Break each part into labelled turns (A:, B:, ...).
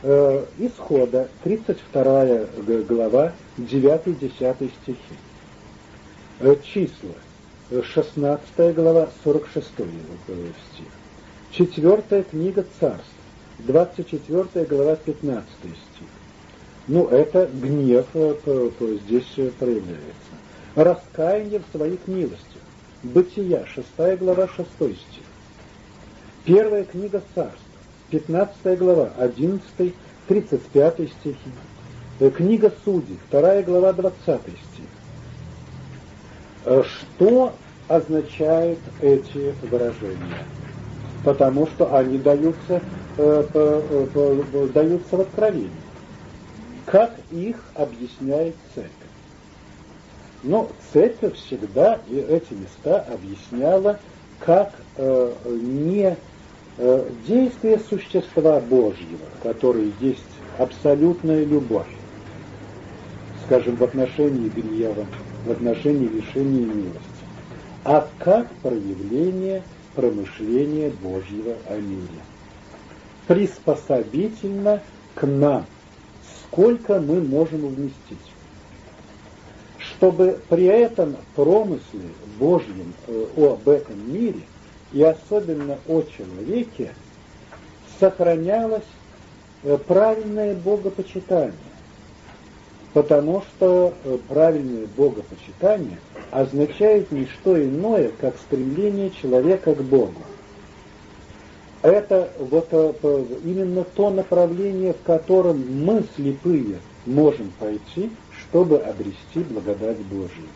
A: Э, исхода, 32 глава, 9-10 стихи. Э, числа, 16 глава, 46 стих. Четвертая книга царств, 24 глава, 15 стих. Ну, это гнев э, здесь проявляется. Раскаяние в своих милостях. Бытия, 6 глава, 6 стих. Первая книга царств, 15 глава, 11, 35 стихи. Э, книга Судей, 2 глава, 20 стих. Э, что означают эти выражения? Потому что они даются, даются в откровении как их объясняет церковь. Но церковь всегда эти места объясняла как э, не э, действие существа Божьего, которое есть абсолютная любовь, скажем, в отношении гнева, в отношении лишения милости, а как проявление промышления Божьего о мире. Приспособительно к нам – сколько мы можем вместить. Чтобы при этом промысле Божьем э, об этом мире и особенно о человеке сохранялось э, правильное богопочитание. Потому что э, правильное богопочитание означает не что иное, как стремление человека к Богу это вот э, именно то направление, в котором мы слепые можем пойти, чтобы обрести благодать Божию.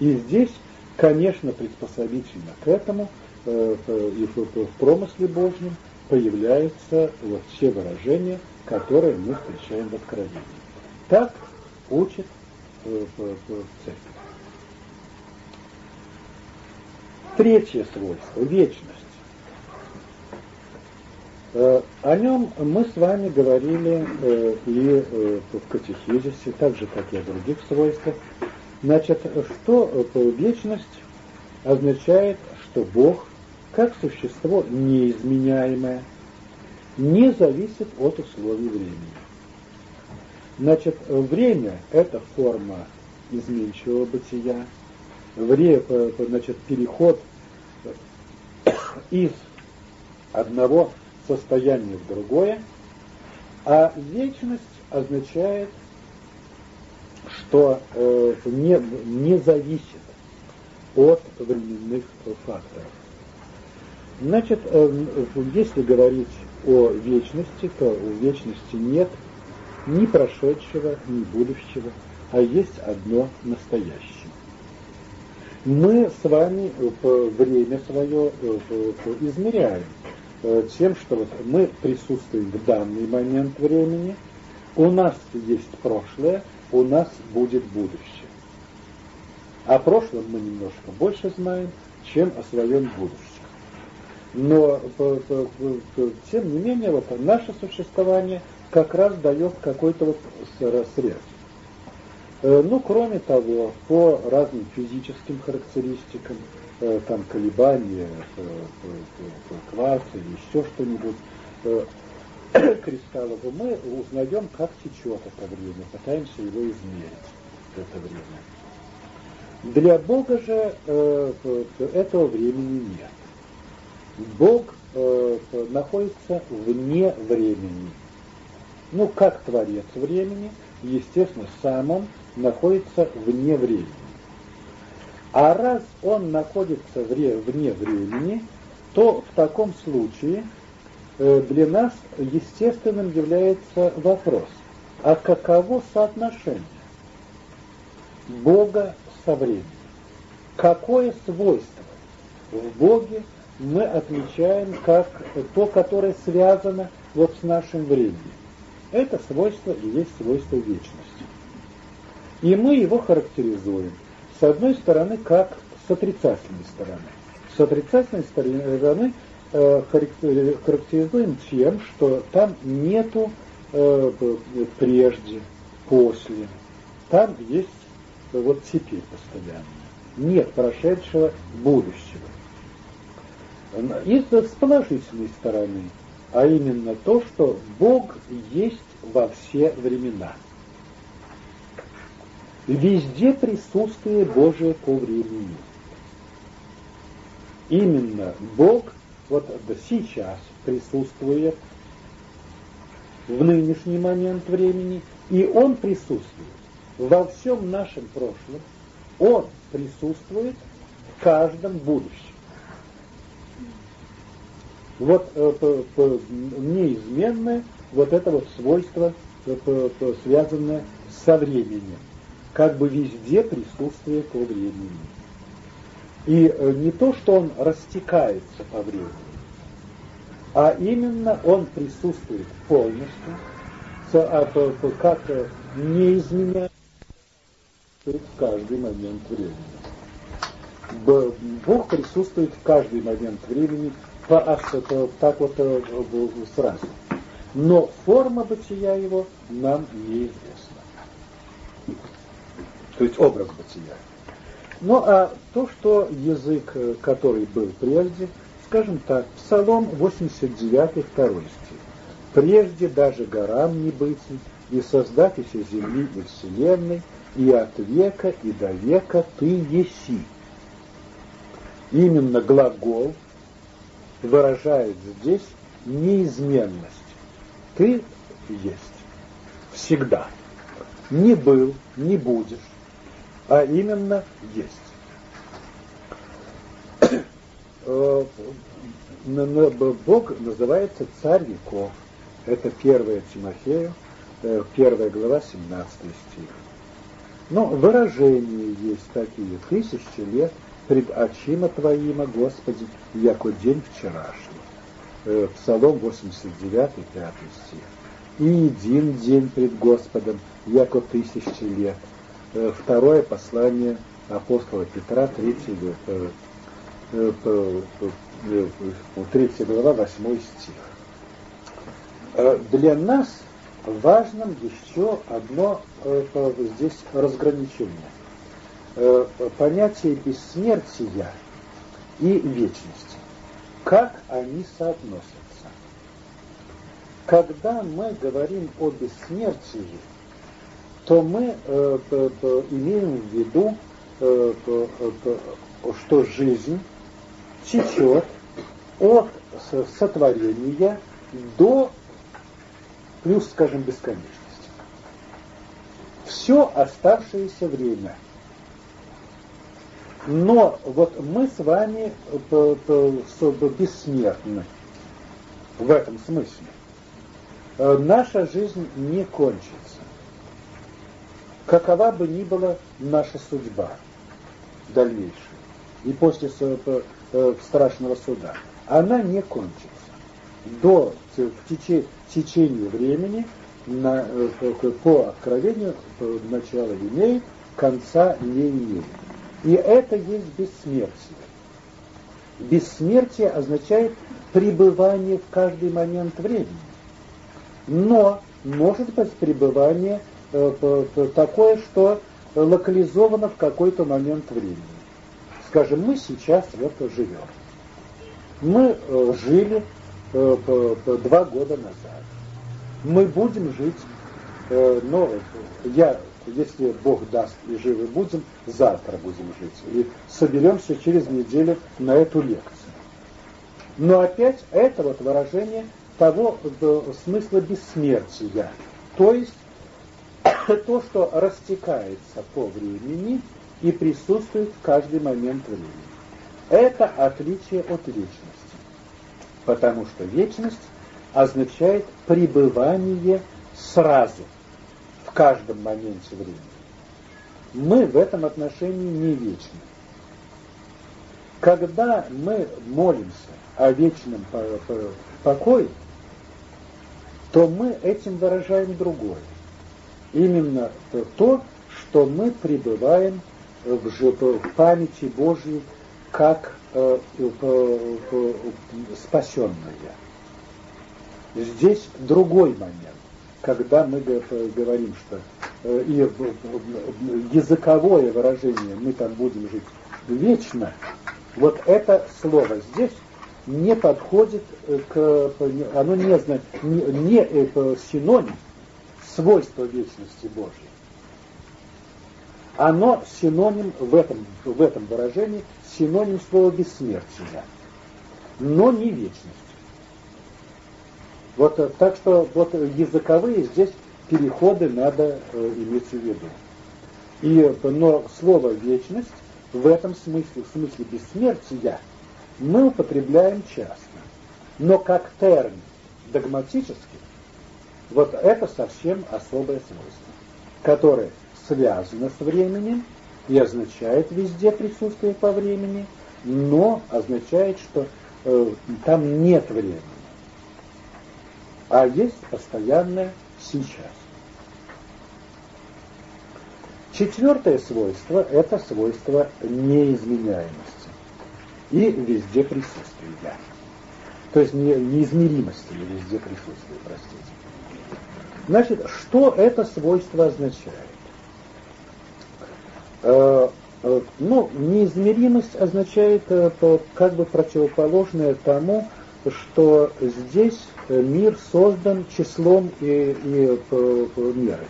A: И здесь, конечно, приспособительно к этому и в промысле Божьем появляются вот все выражения, которые мы встречаем в Откровении. Так учит э, церковь. Третье свойство – вечность. Э, о нем мы с вами говорили э, и в катехизисе, так же, как и о других свойствах. Значит, что вечность означает, что Бог, как существо неизменяемое, не зависит от условий времени. Значит, время – это форма изменчивого бытия, время, значит, переход из одного состояние в другое, а вечность означает, что э, не, не зависит от временных факторов. Значит, э, если говорить о вечности, то у вечности нет ни прошедшего, ни будущего, а есть одно настоящее. Мы с вами время свое э, измеряем Э, тем, что вот мы присутствуем в данный момент времени, у нас есть прошлое, у нас будет будущее. О прошлом мы немножко больше знаем, чем о своем будущем. Но тем не менее вот наше существование как раз дает какой-то вот срез. Э, ну, кроме того, по разным физическим характеристикам, Э, там колебания э, кварца или еще что-нибудь э, кристаллов, мы узнаем, как течет это время, пытаемся его измерить, это время. Для Бога же этого времени нет. Бог находится вне времени. Ну, как Творец времени, естественно, сам он находится вне времени. А раз он находится вне времени, то в таком случае э, для нас естественным является вопрос, а каково соотношение Бога со временем? Какое свойство в Боге мы отмечаем как то, которое связано вот с нашим временем? Это свойство и есть свойство вечности. И мы его характеризуем – с одной стороны, как с отрицательной стороны. С отрицательной стороны э, характеризуем тем, что там нету э, прежде, после. Там есть вот теперь постоянно. Нет прошедшего будущего. И с положительной стороны а именно то, что Бог есть во все времена. Везде присутствие Божие по времени. Именно Бог вот сейчас присутствует в нынешний момент времени, и Он присутствует во всем нашем прошлом, Он присутствует в каждом будущем. Вот э, неизменное вот это вот свойство, э, связанное со временем. Как бы везде присутствие по времени. И э, не то, что он растекается по времени, а именно он присутствует полностью, а, как не изменяет в каждый момент времени. Бог присутствует в каждый момент времени так вот э, сразу. Но форма бытия его нам неизвестна. То есть образ бытия. Ну а то, что язык, э, который был прежде, скажем так, Псалом 89, второй стих. «Прежде даже горам не быть, и создателя земли и вселенной, и от века и до века ты еси». Именно глагол выражает здесь неизменность. Ты есть. Всегда. Не был, не будешь а именно есть. Э, Бог называется царь веков. Это 1 Тимофею, э, первая глава, 17 стих. Но выражения есть такие. Тысячи лет пред очима Твоима, Господи, яко день вчерашний. Э, Псалом 89, 5 стих. И един день пред Господом, яко тысячи лет. Э, второе послание апостола Петра, 3, 3 э, глава, 8 стих. Для нас важным еще одно здесь разграничение. Понятие бессмертия и вечности. Как они соотносятся? Когда мы говорим о бессмертии, то мы э, имеем в виду, э, что жизнь течет от сотворения до плюс, скажем, бесконечности. Все оставшееся время. Но вот мы с вами бессмертны в этом смысле. Э, наша жизнь не кончится какова бы ни была наша судьба дальнейшая, и после э, страшного суда, она не кончится. До, в течение времени, на, э, по откровению, начало имеет, конца не имеет. И это есть бессмертие. Бессмертие означает пребывание в каждый момент времени. Но может быть пребывание Э, такое, что локализовано в какой-то момент времени. Скажем, мы сейчас это живем. Мы э, жили э, два года назад. Мы будем жить, но я, если Бог даст и живы будем, завтра будем жить. И соберемся через неделю на эту лекцию. Но опять это вот выражение того смысла бессмертия. То есть то, что растекается по времени и присутствует в каждый момент времени. Это отличие от вечности. Потому что вечность означает пребывание сразу, каждом моменте времени. Мы в этом отношении не вечны. Когда мы молимся о вечном покое, то мы этим выражаем другое именно то, что мы пребываем в памяти Божьей как э, спасенные. Здесь другой момент, когда мы говорим, что э, и языковое выражение «мы там будем жить вечно», вот это слово здесь не подходит к, оно не, не, не синоним свойства вечности Божьей. Оно синоним в этом, в этом выражении, синоним слова бессмертия, но не вечность. Вот так что вот языковые здесь переходы надо э, иметь в виду. И, но слово вечность в этом смысле, в смысле бессмертия, мы употребляем часто. Но как термин догматический, вот это совсем особое свойство, которое связано с временем и означает везде присутствие по времени, но означает, что э, там нет времени, а есть постоянное сейчас. Четвертое свойство – это свойство неизменяемости и везде присутствия. То есть не, неизмеримости и везде присутствия, простите. Значит, что это свойство означает? Э, э, ну, неизмеримость означает э, как бы противоположное тому, что здесь мир создан числом и, и мерой.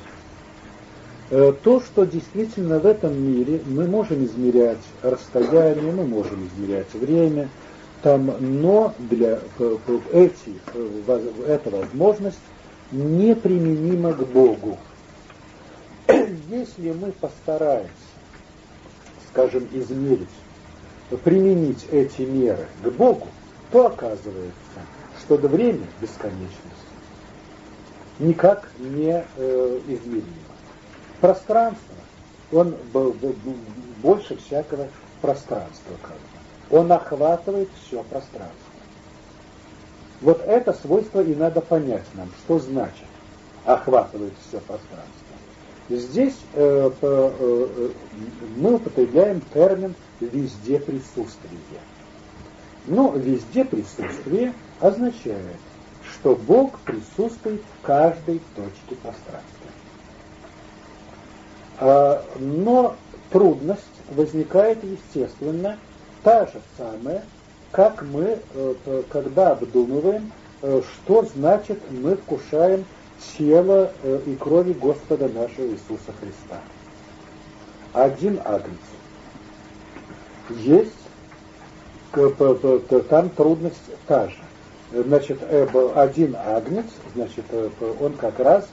A: Э, то, что действительно в этом мире мы можем измерять расстояние, мы можем измерять время, там, но для эти, эта возможность неприменима к Богу. Если мы постараемся, скажем, измерить, применить эти меры к Богу, то оказывается, что время бесконечность никак не э, измеримо пространство, он больше всякого пространства как бы. Он охватывает все пространство. Вот это свойство и надо понять нам, что значит охватывает все пространство. Здесь э, э, э, мы употребляем термин «везде присутствие». Но «везде присутствие» означает, что Бог присутствует в каждой точке пространства. А, но трудность возникает естественно та же самая, как мы, э, когда обдумываем, э, что значит мы вкушаем тело э, и крови Господа нашего Иисуса Христа. Один агнец. Есть, там трудность та же. Значит, один агнец, значит, он как раз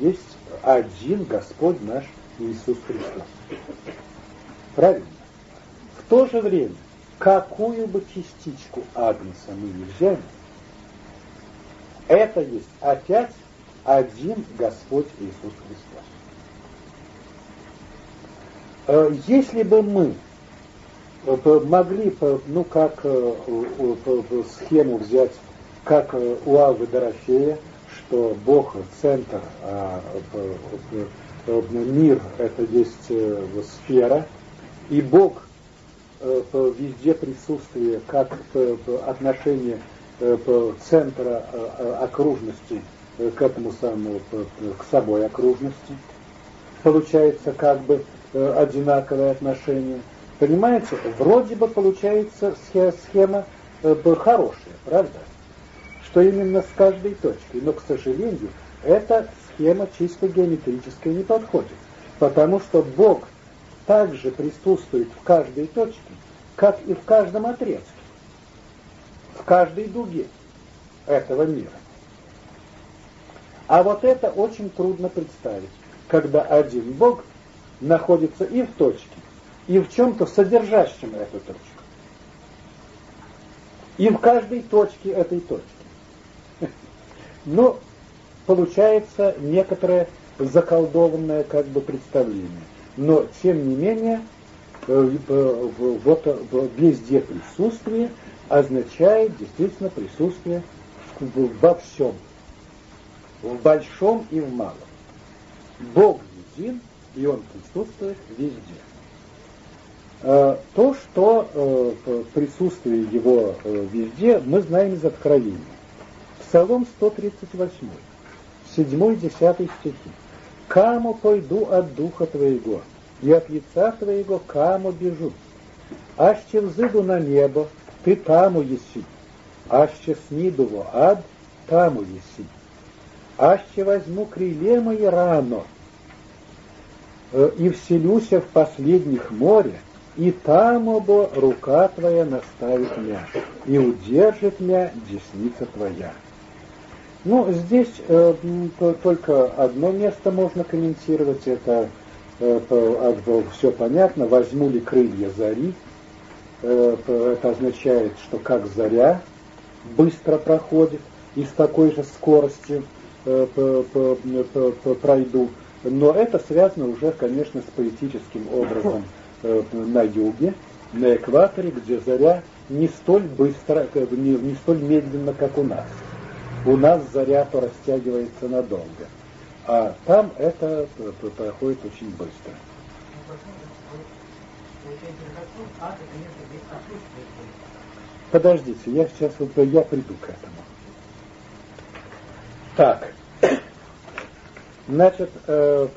A: есть один Господь наш Иисус Христос. Правильно? В то же время, какую бы частичку Агнца мы не взяли, это есть опять один Господь Иисус Христос. Э, если бы мы э, могли, ну, как э, схему взять, как у Алвы Дорофея, что Бог – центр, а мир – это есть э, сфера, и Бог э, везде присутствие как отношение э, центра окружности к этому самому, к собой окружности. Получается как бы одинаковое отношение. Понимаете, вроде бы получается схема хорошая, правда? что именно с каждой точкой. Но, к сожалению, эта схема чисто геометрическая не подходит, потому что Бог также присутствует в каждой точке, как и в каждом отрезке, в каждой дуге этого мира. А вот это очень трудно представить, когда один Бог находится и в точке, и в чем-то содержащем эту точку. И в каждой точке этой точки. Но получается некоторое заколдованное как бы представление. Но, тем не менее, э, вот везде присутствие означает действительно присутствие во всем, в большом и в малом. Бог един, и Он присутствует везде. Э, то, что э, присутствие Его везде, мы знаем из Откровения. Псалом 138, 7-10 стихи. «Каму пойду от духа твоего, и от лица твоего каму бежу. Аще взыду на небо, ты таму еси, аще снидово ад, таму еси. Аще возьму крыле мои рано, э, и вселюся в последних море, и там оба рука твоя наставит меня, и удержит меня десница твоя. Ну, здесь э, только одно место можно комментировать, это э, все понятно, возьму ли крылья зари, э, это означает, что как заря быстро проходит и с такой же скоростью э, пройду. Но это связано уже, конечно, с поэтическим образом на юге, на экваторе, где заря не столь быстро, не, не столь медленно, как у нас. У нас заря то растягивается надолго, а там это проходит очень быстро. Подождите, я сейчас я приду к этому. Так, значит, э,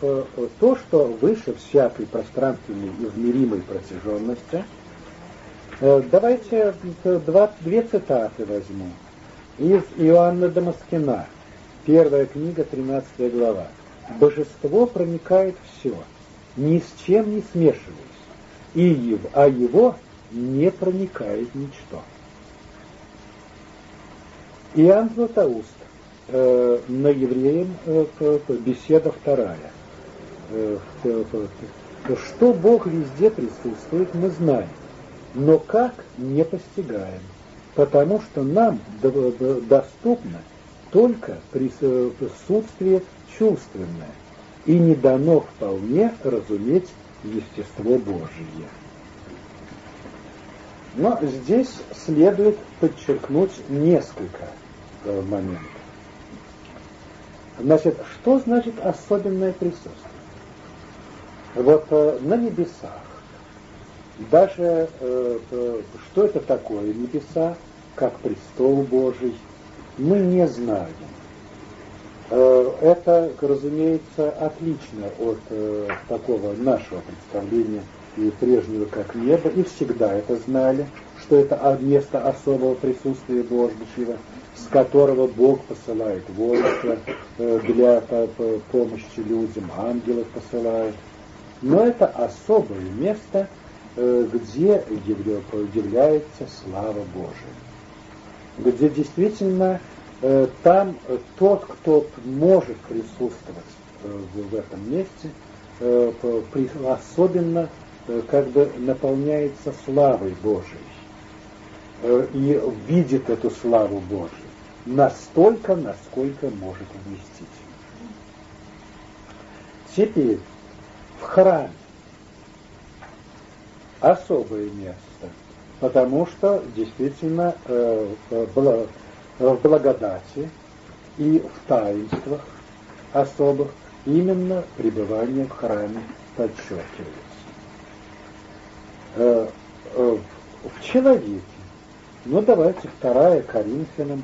A: то, что выше всякой пространственной измеримой протяженности, э, давайте два, две цитаты возьму. Из Иоанна Дамаскина, первая книга, 13 глава. «Божество проникает все, ни с чем не смешиваясь, и его, а его не проникает ничто». Иоанн Златоуст, э, на евреям э, беседа вторая. Э, что Бог везде присутствует, мы знаем, но как не постигаем, потому что нам доступно только присутствие чувственное, и не дано вполне разуметь естество Божие. Но здесь следует подчеркнуть несколько э, моментов. Значит, что значит особенное присутствие? Вот э, на небесах, даже э, э, что это такое небеса, как престол Божий, мы не знаем. Э, это, разумеется, отлично от э, такого нашего представления и прежнего как небо, и всегда это знали, что это место особого присутствия Божьего, с которого Бог посылает воинство э, для помощи людям, ангелов посылает. Но это особое место, где является слава Божия, где действительно Э, там э, тот, кто может присутствовать э, в этом месте, особенно как бы наполняется славой Божией и видит эту славу Божию настолько, насколько может вместить. Теперь в храме особое место, потому что действительно в благодати и в таинствах особых именно пребывание в храме подчеркивается. Э, э, в человеке, ну давайте вторая Коринфянам,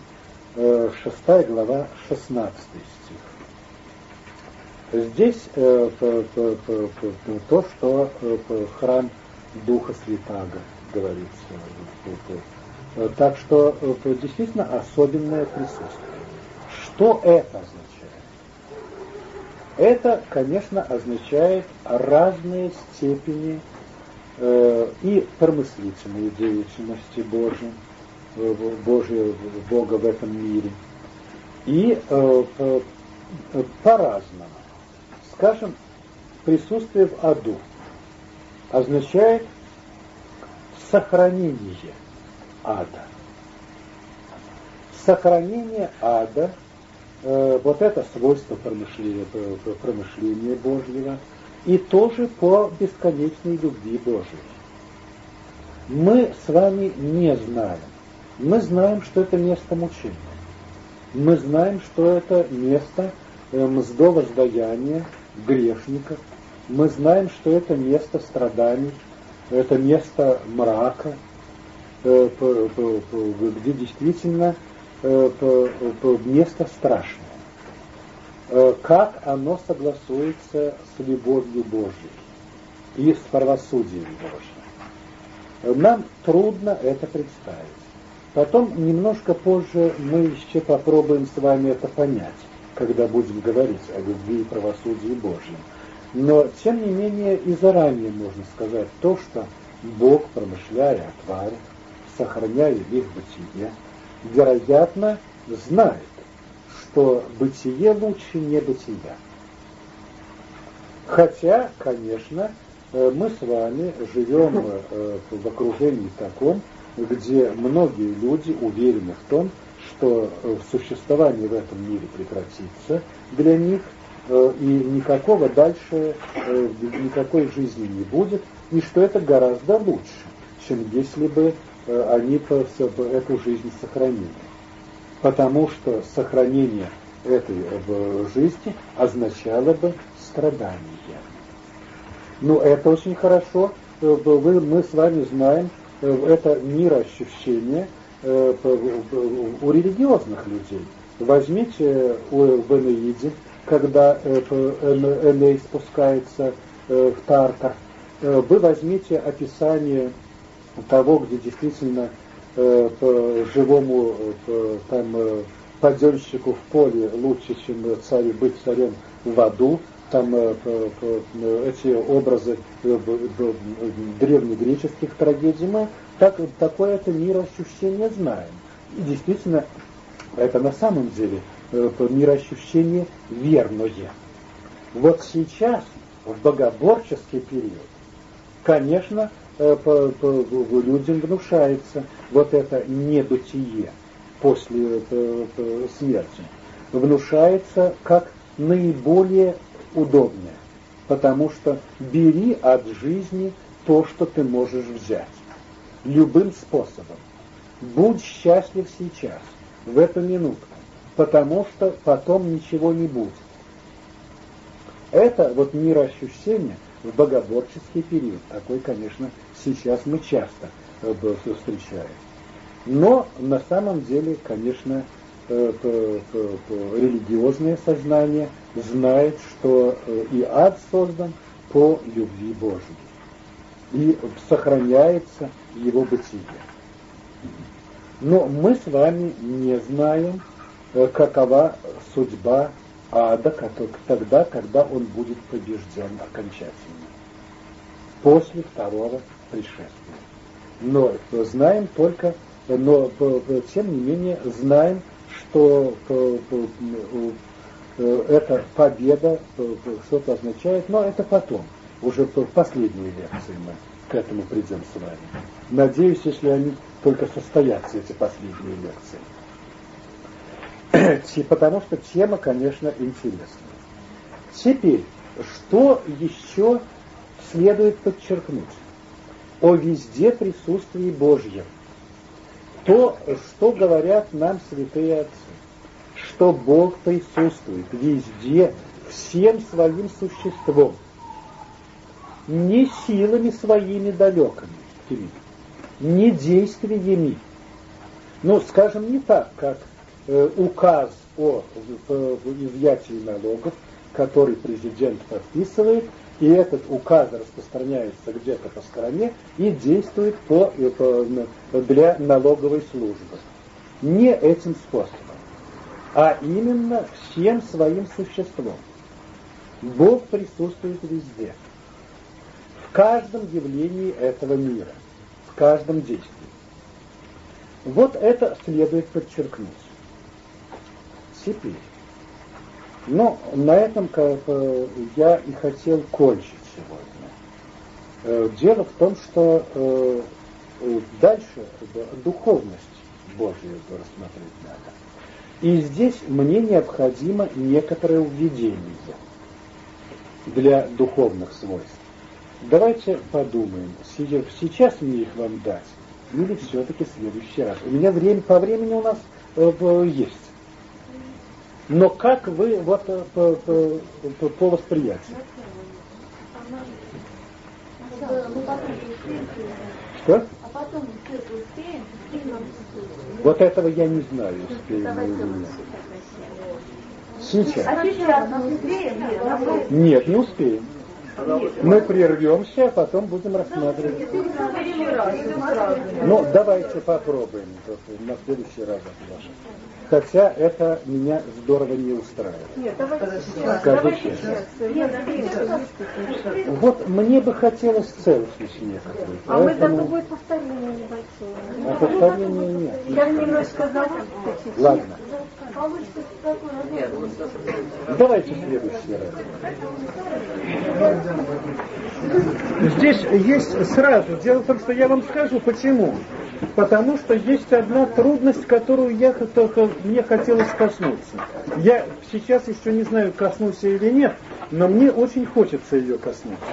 A: э, шестая глава, 16 стих. Здесь то, что храм Духа Святаго говорится Э, так что э, действительно особенное присутствие. Что это означает? Это, конечно, означает разные степени э, и промыслительной деятельности Божьей, э, Божьего Бога в этом мире, и э, э, по-разному. Скажем, присутствие в аду означает сохранение – ада. Сохранение ада, э, вот это свойство промышления, э, промышления Божьего, и тоже по бесконечной любви Божьей. Мы с вами не знаем. Мы знаем, что это место мучения. Мы знаем, что это место э, мздо воздаяния грешников. Мы знаем, что это место страданий, это место мрака, Э, где действительно э, место страшное. Как оно согласуется с любовью Божьей и с правосудием Божьим. Нам трудно это представить. Потом, немножко позже, мы еще попробуем с вами это понять, когда будем говорить о любви и правосудии Божьем. Но, тем не менее, и заранее можно сказать то, что Бог, промышляя о тварях, сохраняя их бытие, вероятно, знает, что бытие лучше не бытия. Хотя, конечно, э, мы с вами живем э, в окружении таком, где многие люди уверены в том, что э, существование в этом мире прекратится для них, и никакого дальше, никакой жизни не будет, и что это гораздо лучше, чем если бы они эту жизнь сохранили. Потому что сохранение этой жизни означало бы страдания. Ну, это очень хорошо. Мы с вами знаем, это мироощущение у религиозных людей. Возьмите в Энеиде, когда Эней спускается в Тартар, вы возьмите описание того, где действительно живому там паденщику в поле лучше, чем царю быть царем в аду, там э, эти образы э, древнегреческих трагедий, мы так, такое это мироощущение знаем. И действительно, это на самом деле э, мироощущение верное. Вот сейчас, в богоборческий период, конечно, людям внушается вот это небытие после смерти. Внушается как наиболее удобнее, потому что бери от жизни то, что ты можешь взять. Любым способом. Будь счастлив сейчас, в эту минуту, потому что потом ничего не будет. Это вот мироощущение в богоборческий период. Такой, конечно, сейчас мы часто э, встречаем. Но на самом деле, конечно, религиозное сознание знает, что э, и ад создан по любви Божьей. И сохраняется его бытие. Но мы с вами не знаем, э, какова судьба ада тогда, когда он будет побежден окончательно. После второго пришествия. Но знаем только, но тем не менее знаем, что Э, победа, э, что-то означает, но это потом, уже в последней лекции мы к этому придем с вами. Надеюсь, если они только состоятся, эти последние лекции. Потому что тема, конечно, интересная. Теперь, что еще следует подчеркнуть? О везде присутствии Божьем. То, что говорят нам святые отцы что Бог присутствует везде, всем своим существом, не силами своими далекими, не действиями. Ну, скажем, не так, как э, указ о изъятии налогов, который президент подписывает, и этот указ распространяется где-то по стране и действует по, э, по, для налоговой службы. Не этим способом а именно всем своим существом. Бог присутствует везде, в каждом явлении этого мира, в каждом действии. Вот это следует подчеркнуть. Теперь. Но на этом я и хотел кончить сегодня. Э, дело в том, что э, дальше духовность Божию рассмотреть надо. И здесь мне необходимо некоторое введение для духовных свойств. Давайте подумаем, сейчас мне их вам дать, или все-таки в следующий раз. У меня время, по времени у нас э, есть. Но как вы вот э, по, по, по, по восприятию? Что? А потом успеем, вот этого я не знаю, успеем или нет. Сейчас. А сейчас мы успеем? Нет, не успеем. Мы прервемся, а потом будем рассматривать. Ну, давайте попробуем на следующий раз отложим. Хотя это меня здорово не устраивает. Нет, давайте Скажу честно. Вот мне бы хотелось целостность некоторую.
B: А мы тогда будет повторение небольшое.
A: А повторения нет.
B: Я немножко зовут.
A: Ладно. Давайте в следующий раз. Здесь есть сразу. Дело в том, что я вам скажу, почему. Потому что есть одна трудность, которую я только мне хотелось коснуться. Я сейчас еще не знаю, коснусь или нет, но мне очень хочется ее коснуться.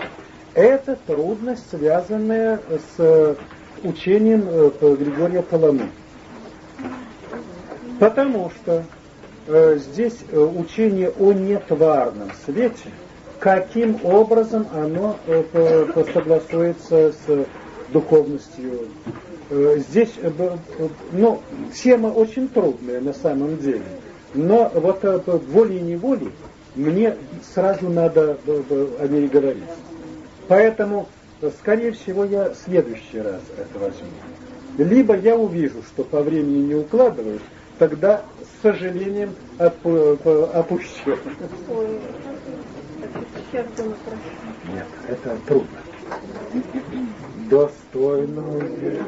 A: Это трудность, связанная с учением э, Григория Паламы. Потому что э, здесь э, учение о нетварном свете, каким образом оно э, согласуется с духовностью. Э, здесь, э, э, ну, тема очень трудная на самом деле, но вот волей-неволей мне сразу надо о ней говорить. Поэтому, скорее всего, я в следующий раз это возьму. Либо я увижу, что по времени не укладываюсь, тогда с сожалением оп опущу. Ой, Нет, это трудно. Достойную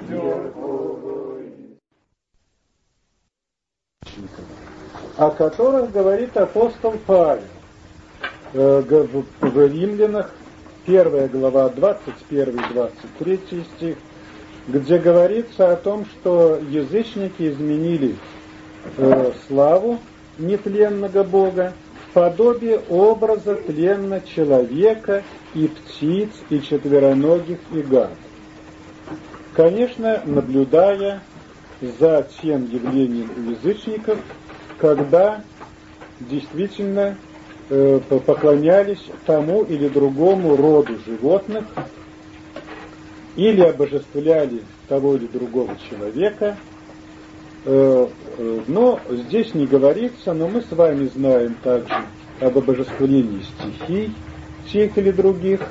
A: о которых говорит апостол Павел э, в Римлянах, 1 глава, 21-23 стих, где говорится о том, что язычники изменили э, славу нетленного Бога в подобие образа тленно человека и птиц, и четвероногих, и гад. Конечно, наблюдая за тем явлением у язычников, когда действительно э, поклонялись тому или другому роду животных, или обожествляли того или другого человека. Э, э, но здесь не говорится, но мы с вами знаем также об обожествлении стихий, тех или других.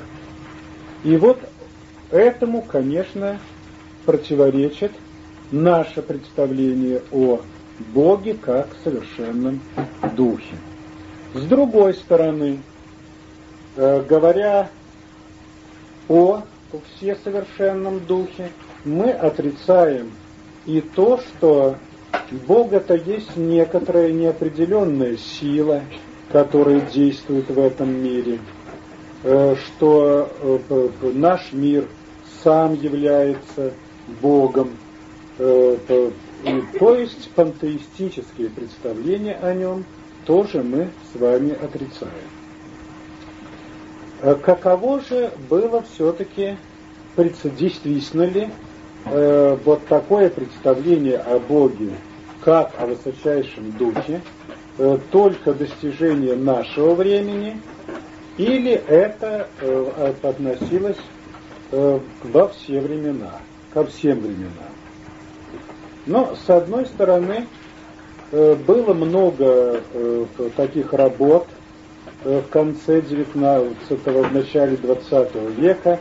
A: И вот этому, конечно, противоречит наше представление о Боге как совершенном духе. С другой стороны, э, говоря о всесовершенном духе, мы отрицаем и то, что Бог это есть некоторая неопределенная сила, которая действует в этом мире, э, что э, наш мир сам является Богом, то есть пантеистические представления о нем тоже мы с вами отрицаем. Э, каково же было все-таки, действительно ли э, вот такое представление о Боге, как о высочайшем духе, э, только достижение нашего времени, или это э, относилось э, во все времена, ко всем временам? Но, с одной стороны, э, было много э, таких работ, Э, в конце 19-го, в начале 20 века,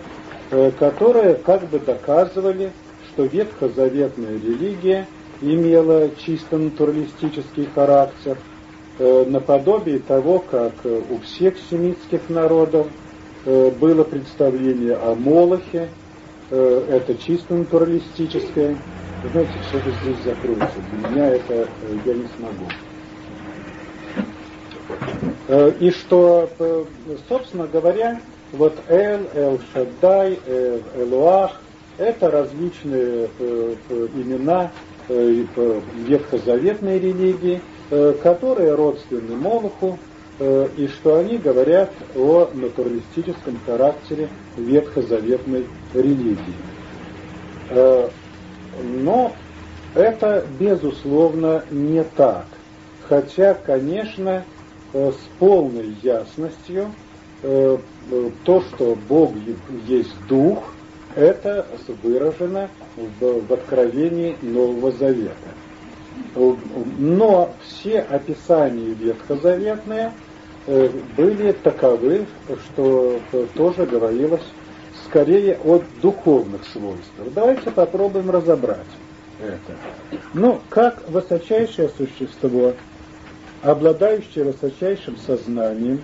A: которые как бы доказывали, что ветхозаветная религия имела чисто натуралистический характер, наподобие того, как у всех семитских народов было представление о Молохе, это чисто натуралистическое. знаете, что-то здесь закроется. Для меня это я не смогу. Э, и что, э, собственно говоря, вот Эл, Эл Шаддай, Элуах – это различные э, имена ветхозаветной религии, которые родственны Молоху, и что они говорят о натуралистическом характере ветхозаветной религии. Но это, безусловно, не так. Хотя, конечно, Э, с полной ясностью э, э, то, что Бог есть Дух, это выражено в, в откровении Нового Завета. Но все описания ветхозаветные были таковы, что тоже говорилось скорее о духовных свойствах. Давайте попробуем разобрать это. Ну, как высочайшее существо, обладающее высочайшим сознанием,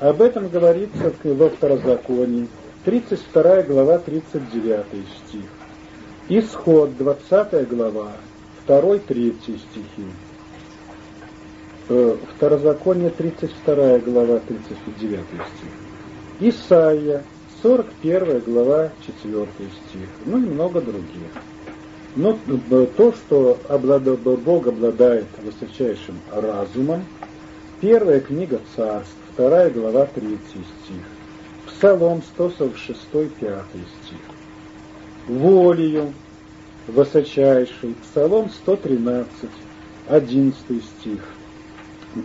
A: об этом говорится во Второзаконии, 32 глава, 39 стих. Исход, 20 глава, 2-3 стихи. Э, Второзаконие, 32 глава, 39 стих. Исаия, 41 глава, 4 стих. Ну и много других. Но э, то, что Бог обладает высочайшим разумом, первая книга царств, вторая глава, 3 стих. Псалом 146, 5 стих. Волею высочайший, Псалом 113, 11 стих.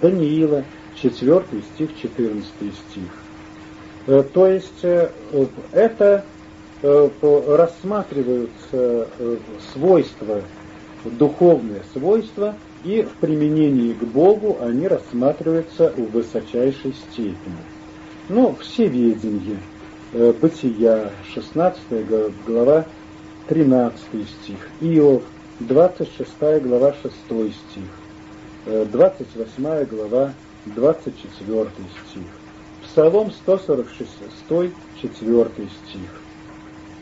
A: Даниила, 4 стих, 14 стих. Э, то есть э, это э, рассматриваются свойства, духовные свойства, и в применении к Богу они рассматриваются в высочайшей степени. Ну, всеведение, Бытия, 16 глава, 13 стих, Иов, 26 глава, 6 стих, 28 глава, 24 стих, Псалом 146, 4 стих.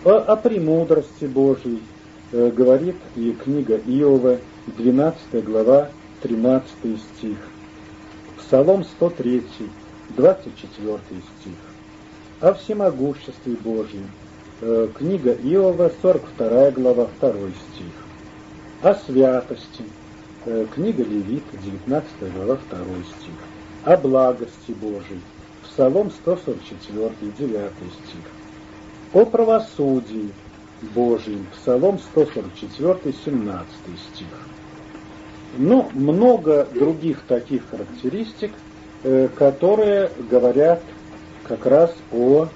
A: О, о премудрости Божьей э, говорит и книга Иова, 12 глава, 13 стих. Псалом 103, 24 стих. О всемогуществе Божьем. Э, книга Иова, 42 глава, 2 стих. О святости. Э, книга Левит, 19 глава, 2 стих. О благости Божией. Псалом 144, 9 стих. О правосудии Божьем, Псалом 144, 17 стих. Ну, много других таких характеристик, э, которые говорят как раз о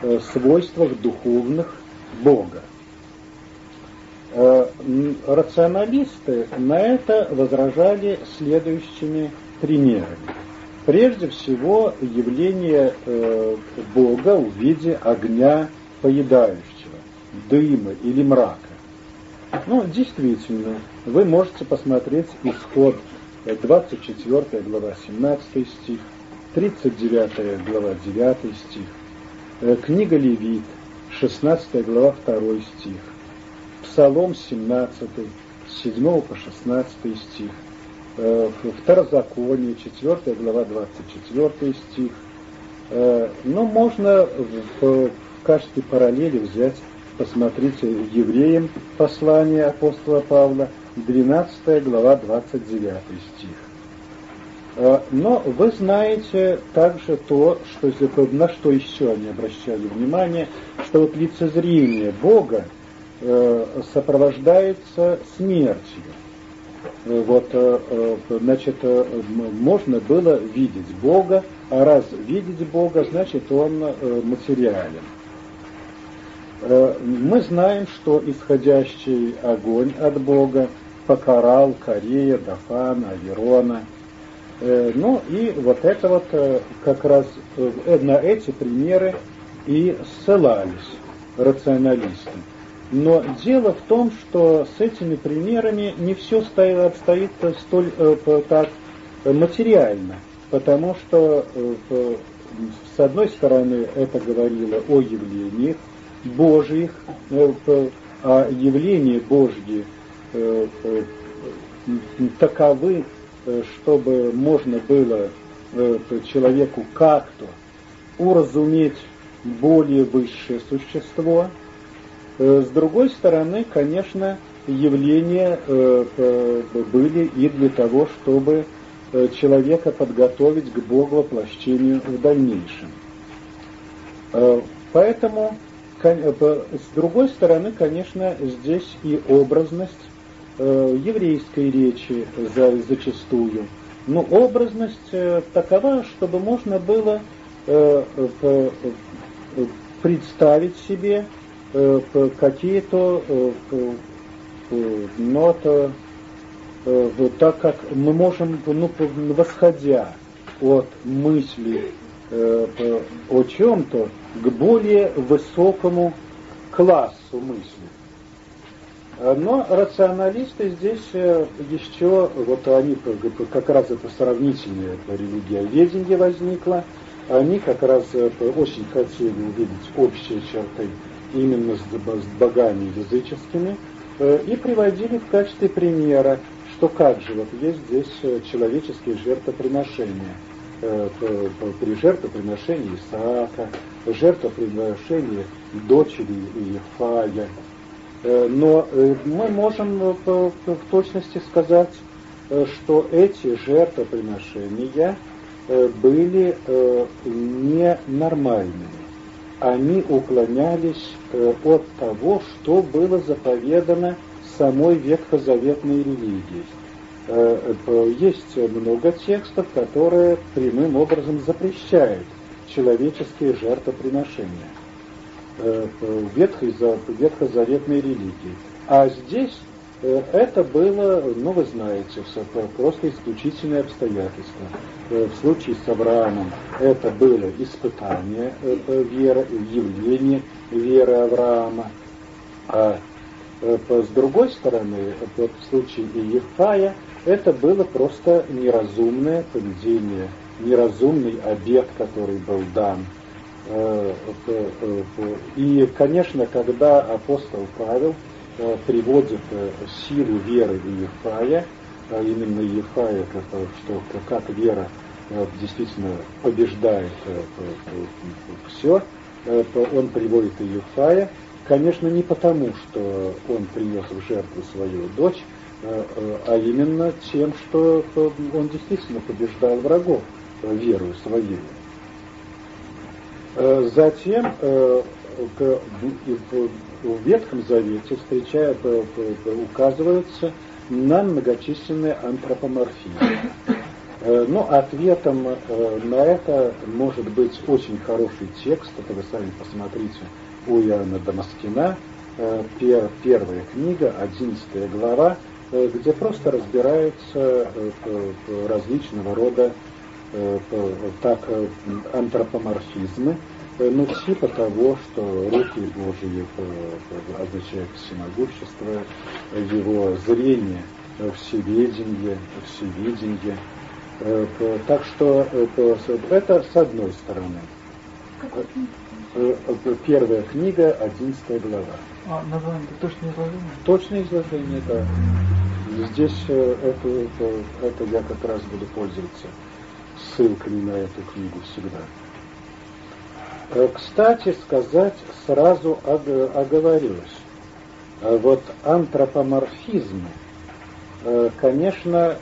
A: э, свойствах духовных Бога. Э, рационалисты на это возражали следующими примерами. Прежде всего, явление э, Бога в виде огня поедающего, дыма или мрака. Ну, действительно, вы можете посмотреть исход 24 глава 17 стих, 39 глава 9 стих, э, книга Левит, 16 глава 2 стих, Псалом 17, с 7 по 16 стих, Э, Второзаконие, 4 глава, 24 стих. Э, но можно в, качестве параллели взять, посмотрите, евреям послание апостола Павла, 12 глава, 29 стих. Э, но вы знаете также то, что, на что еще они обращали внимание, что вот лицезрение Бога сопровождается смертью. Вот, э, э, значит, э, можно было видеть Бога, а раз видеть Бога, значит, он материален. Мы знаем, что исходящий огонь от Бога покарал Корея, Дафана, Аверона. Ну и вот это вот как раз на эти примеры и ссылались рационалисты. Но дело в том, что с этими примерами не все обстоит столь э, так материально, потому что э, с одной стороны это говорило о явлениях Божьих, э, а явления Божьи таковы, чтобы можно было человеку как-то уразуметь более высшее существо, Э, с другой стороны, конечно, явления э, были и для того, чтобы э, человека подготовить к Богу воплощению в дальнейшем. Поэтому, с другой стороны, конечно, здесь и образность еврейской речи зачастую. Но образность такова, чтобы можно было представить себе Э, какие-то э, ноты, э, так как мы можем, ну, восходя от мысли э, о чем-то к более высокому классу мысли. Но рационалисты здесь э, еще, вот они как раз это сравнительное религиоведение возникло, они как раз э, очень хотели увидеть общие черты именно с богами языческими и приводили в качестве примера что как же, вот есть здесь э, человеческие жертвоприношения. Э, при жертвоприношении Исаака, жертвоприношении дочери Ефая. Э, но мы можем в точности сказать, что эти жертвоприношения были ненормальными. Они уклонялись от того, что было заповедано самой ветхозаветной религии. Э, есть много текстов, которые прямым образом запрещают человеческие жертвоприношения э, ветхой, ветхозаветной религии. А здесь э, это было, ну вы знаете, просто исключительное обстоятельство. В случае с Авраамом это было испытание веры, явление веры Авраама. А Э, с другой стороны, вот в случае Иефая, это было просто неразумное поведение, неразумный обед, который был дан. Э, и, конечно, когда апостол Павел э, приводит силу веры Иефая, а именно Иефая, что как вера действительно побеждает все, он приводит Иефая, Конечно, не потому, что он принес в жертву свою дочь, э, э, а именно тем, что он действительно побеждал врагов э, верою своей. Затем в Ветхом Завете встречает, указывается на многочисленные антропоморфизмы. Но ответом на это может быть очень хороший текст, это вы сами посмотрите у Иоанна Дамаскина, э, первая книга, одиннадцатая глава, э, где просто разбираются э, различного рода так, антропоморфизмы, ну, типа того, что руки Божьи означают всемогущество, его зрение, всеведение, всевидение. Так что это с одной стороны. Э, э, первая книга, одиннадцатая глава.
C: А, название, точное изложение?
A: Точное изложение, да. Здесь э, это, это, это я как раз буду пользоваться ссылками на эту книгу всегда. Кстати сказать, сразу оговорилось. Вот антропоморфизм, конечно,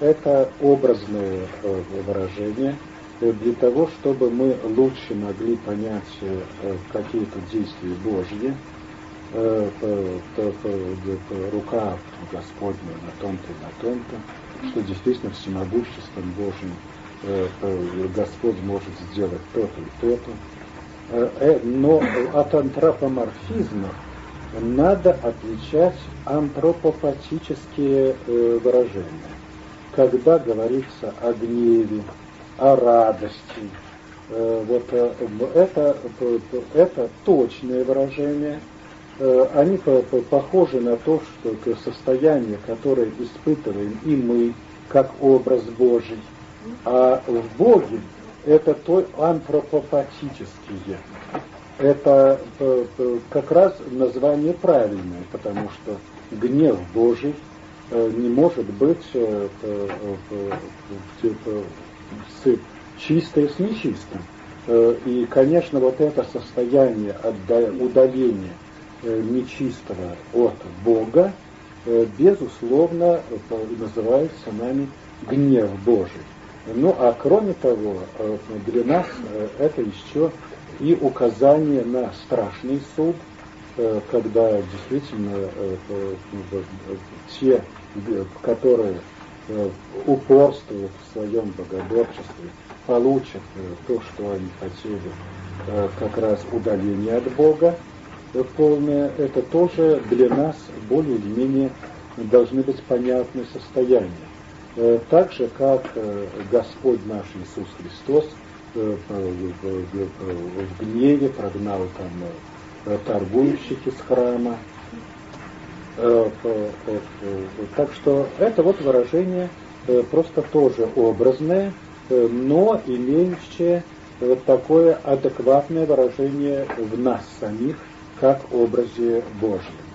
A: это образное выражение – для того, чтобы мы лучше могли понять э, какие-то действия Божьи, э, рука Господня на том-то и на том-то, что действительно всемогуществом Божьим э, Господь может сделать то-то и то-то. Но от антропоморфизма надо отличать антропопатические выражения. Когда говорится о гневе, о радости. Э, вот э, это, это точное выражение. Э, они похожи на то, что состояние, которое испытываем и мы, как образ Божий. А в Боге это то антропопатические. Это как раз название правильное, потому что гнев Божий не может быть чистое с нечистым. Э, и, конечно, вот это состояние удаления э, нечистого от Бога, э, безусловно, называется нами гнев Божий. Ну, а кроме того, для нас это еще и указание на страшный суд, когда действительно те, которые Э, упорствуют в своем богоборчестве, получат э, то, что они хотели, э, как раз удаление от Бога полное, это тоже для нас более или менее должны быть понятные состояния. Так же, как Господь наш Иисус Христос в гневе прогнал там торгующих из храма. Так что это вот выражение просто тоже образное, но имеющее вот такое адекватное выражение в нас самих, как образе Божьем.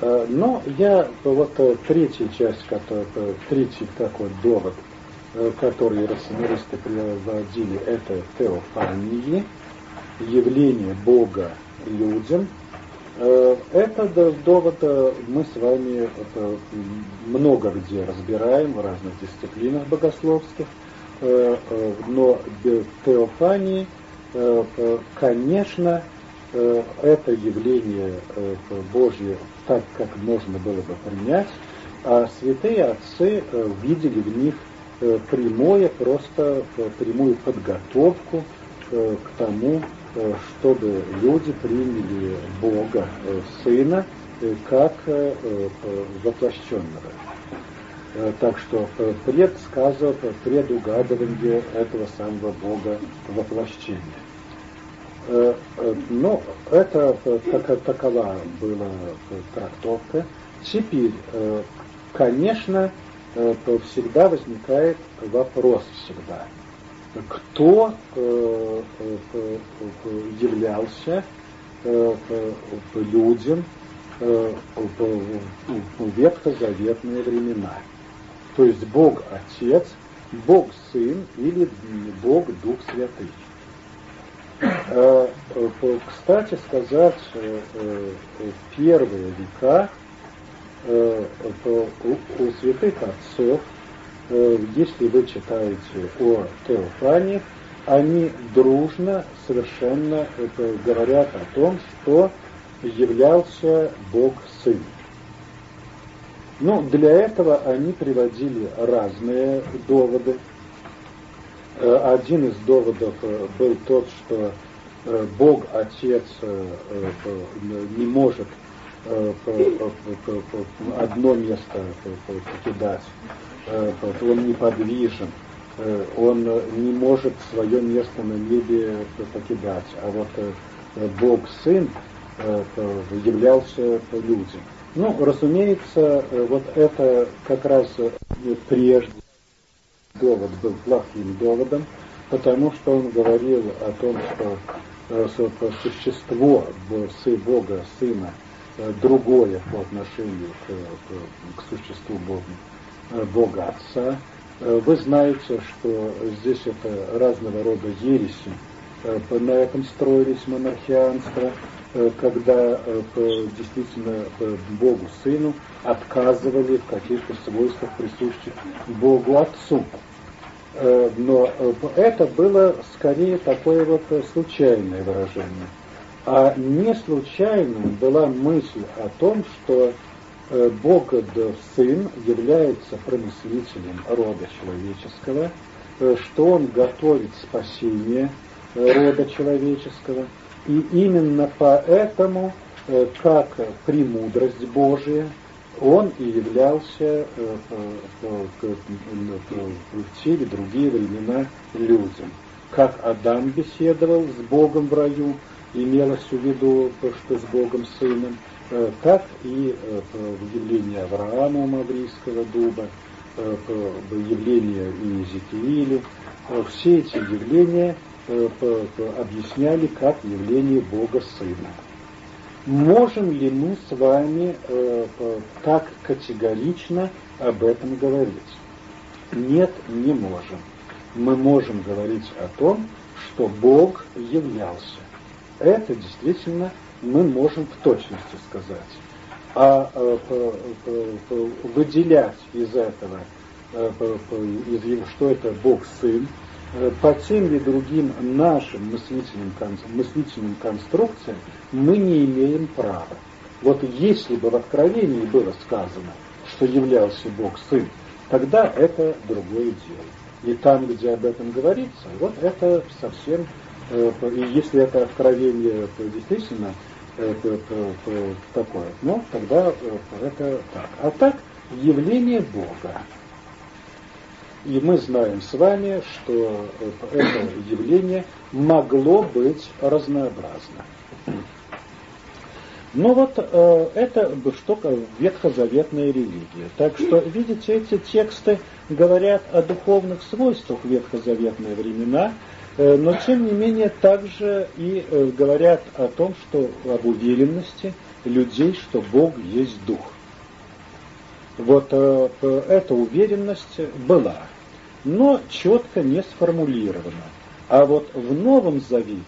A: Э, но я вот э, третья часть, который, э, третий такой довод, который рационалисты приводили, это теофании, явление Бога людям. Это довод мы с вами много где разбираем в разных дисциплинах богословских, но теофании, конечно, это явление Божье так, как можно было бы принять, а святые отцы э, видели в них э, прямое, просто э, прямую подготовку к тому, чтобы люди приняли Бога, Сына, как воплощенного. Так что предсказывал, предугадывание этого самого Бога воплощения. Э, э, ну, это так, такова была трактовка. Теперь, э, конечно, всегда возникает вопрос всегда. Кто являлся людям в ветхозаветные времена? То есть Бог Отец, Бог Сын или Бог Дух Святый. Э, э, кстати сказать, э, первые века у святых отцов, если вы читаете о Теофаниях, они дружно совершенно говорят о том, что являлся Бог Сын. Ну, для этого они приводили разные доводы. Э, один из доводов э, был тот, что э, Бог Отец не может одно место покидать, он неподвижен, он не может свое место на небе покидать, а вот Бог Сын являлся людям. Ну, разумеется, вот это как раз прежде довод был плохим доводом, потому что он говорил о том, что э, существо Бога, Сына, э, другое по отношению к, к, существу Бога, э, Бога Отца. Вы знаете, что здесь это разного рода ереси. На этом строились монархианство, когда действительно Богу Сыну отказывали в каких-то свойствах, присущих Богу Отцу. Э, но э, это было скорее такое вот случайное выражение. А не случайным была мысль о том, что э, Бог Сын является промыслителем рода человеческого, что Он готовит спасение рода человеческого. И именно поэтому, как премудрость Божия, он и являлся э, в те или другие времена людям. Как Адам беседовал с Богом в раю, имелось в виду, что с Богом Сыном, э, так и э, в явлении Авраама Маврийского дуба, в явлении Иезекиилю. Все эти явления объясняли как явление Бога Сына. Можем ли мы с вами э, так категорично об этом говорить? Нет, не можем. Мы можем говорить о том, что Бог являлся. Это действительно мы можем в точности сказать. А э, выделять из этого, э, из, что это Бог Сын, Э, по тем или другим нашим мыслительным, мыслительным конструкциям мы не имеем права. Вот если бы в Откровении было сказано, что являлся Бог Сын, тогда это другое дело. И там, где об этом говорится, вот это совсем, э, и если это откровение действительно э, такое, ну, тогда это так. А так, явление Бога. И мы знаем с вами, что это явление могло быть разнообразно. Но вот э, это штука ветхозаветная религия. Так что, видите, эти тексты говорят о духовных свойствах ветхозаветные времена, э, но тем не менее также и э, говорят о том, что об уверенности людей, что Бог есть Дух. Вот э, эта уверенность была, но четко не сформулирована. А вот в Новом Завете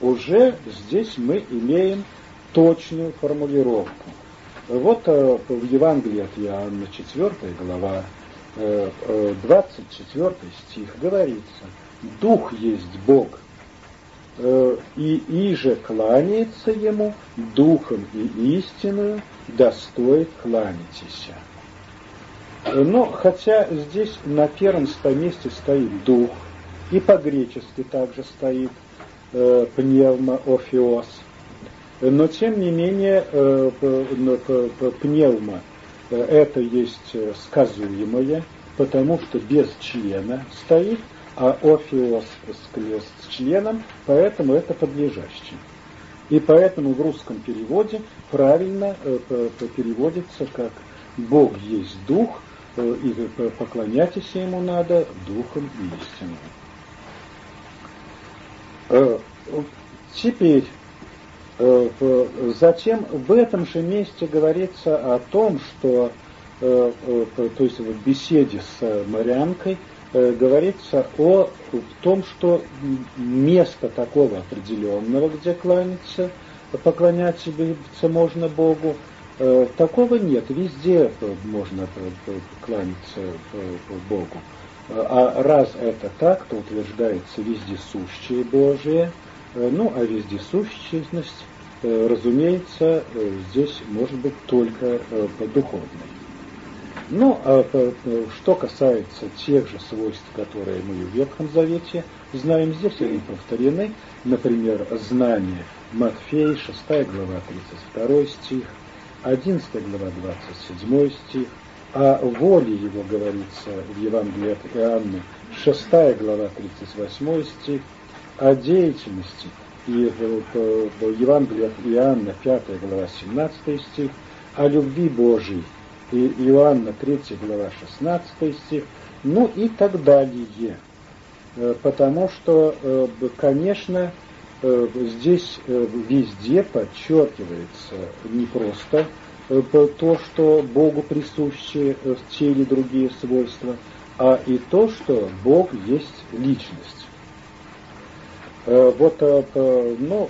A: уже здесь мы имеем точную формулировку. Вот э, в Евангелии от Иоанна 4 глава 24 э, стих говорится, «Дух есть Бог, и иже кланяется ему духом и истинную, достоит кланяйтесь. Но хотя здесь на первом месте стоит дух, и по-гречески также стоит э, пневмоофиос, но тем не менее э, пневма э, это есть сказуемое, потому что без члена стоит, а офиос с членом, поэтому это подлежащий. И поэтому в русском переводе правильно э, переводится как «Бог есть Дух», э, и поклоняйтесь Ему надо Духом истинным. Э, теперь, затем в этом же месте говорится о том, что, то есть в беседе с Марианкой, говорится о том, что место такого определенного, где кланяться, поклоняться можно Богу, э, такого нет. Везде можно кланяться Богу. А раз это так, то утверждается вездесущее Божие, э, ну а вездесущность, э, разумеется, здесь может быть только духовной. Ну, а что касается тех же свойств, которые мы в Ветхом Завете знаем, здесь они повторены. Например, знание Матфея, 6 глава, 32 стих, 11 глава, 27 стих, о воле его говорится в Евангелии от Иоанна, 6 глава, 38 стих, о деятельности и в Евангелии от Иоанна, 5 глава, 17 стих, о любви Божией, и Иоанна 3 глава 16 стих, ну и так далее. Э, потому что, э, конечно, э, здесь везде подчеркивается не просто то, что Богу присущи те или другие свойства, а и то, что Бог есть личность. Вот, ну,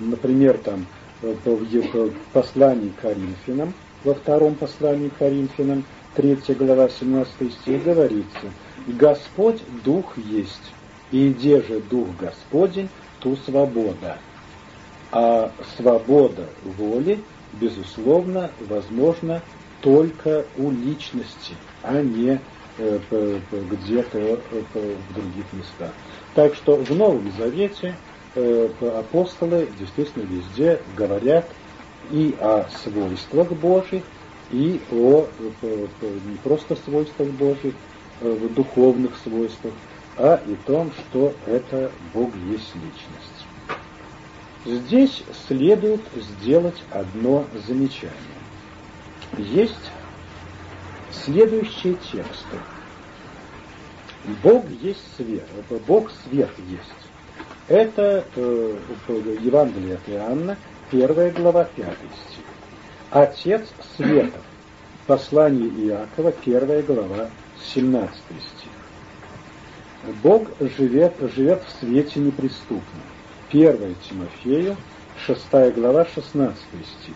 A: например, там в послании к Коринфянам, во втором послании к Коринфянам, 3 глава 17 стих говорится, «Господь Дух есть, и где же Дух Господень, ту свобода». А свобода воли, безусловно, возможна только у личности, а не э, где-то э, в других местах. Так что в Новом Завете э, апостолы действительно везде говорят и о свойствах Божьих, и о не просто свойствах Божьих, э, в духовных свойствах, а и том, что это Бог есть личность. Здесь следует сделать одно замечание. Есть следующие тексты. Бог есть свет, Бог свет есть. Это э, Евангелие от Иоанна, первая глава, пятый стих. Отец светов. Послание Иакова, первая глава, 17 стих. Бог живет, живет в свете неприступном. 1 Тимофею, 6 глава, 16 стих.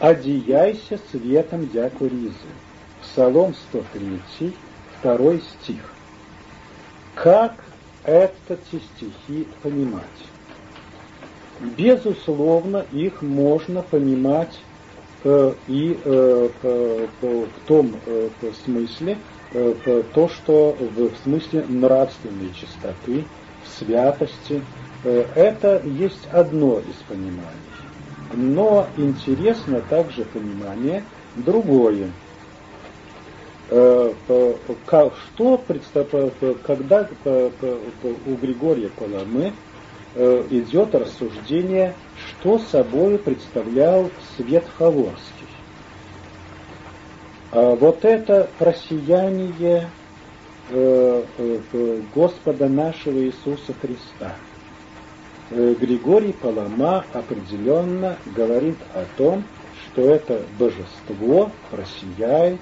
A: «Одеяйся светом, яко ризы». Псалом 103, 2 стих. Как эти стихи понимать? Безусловно, их можно понимать э, и э, в том э, смысле, э, то, что в смысле нравственной чистоты, святости, э, это есть одно из пониманий. Но интересно также понимание, другое. Э, что когда у Григория Паламы э, идет рассуждение, что собой представлял свет Хаворский. А вот это просияние э, Господа нашего Иисуса Христа. Григорий Палама определенно говорит о том, что это божество просияет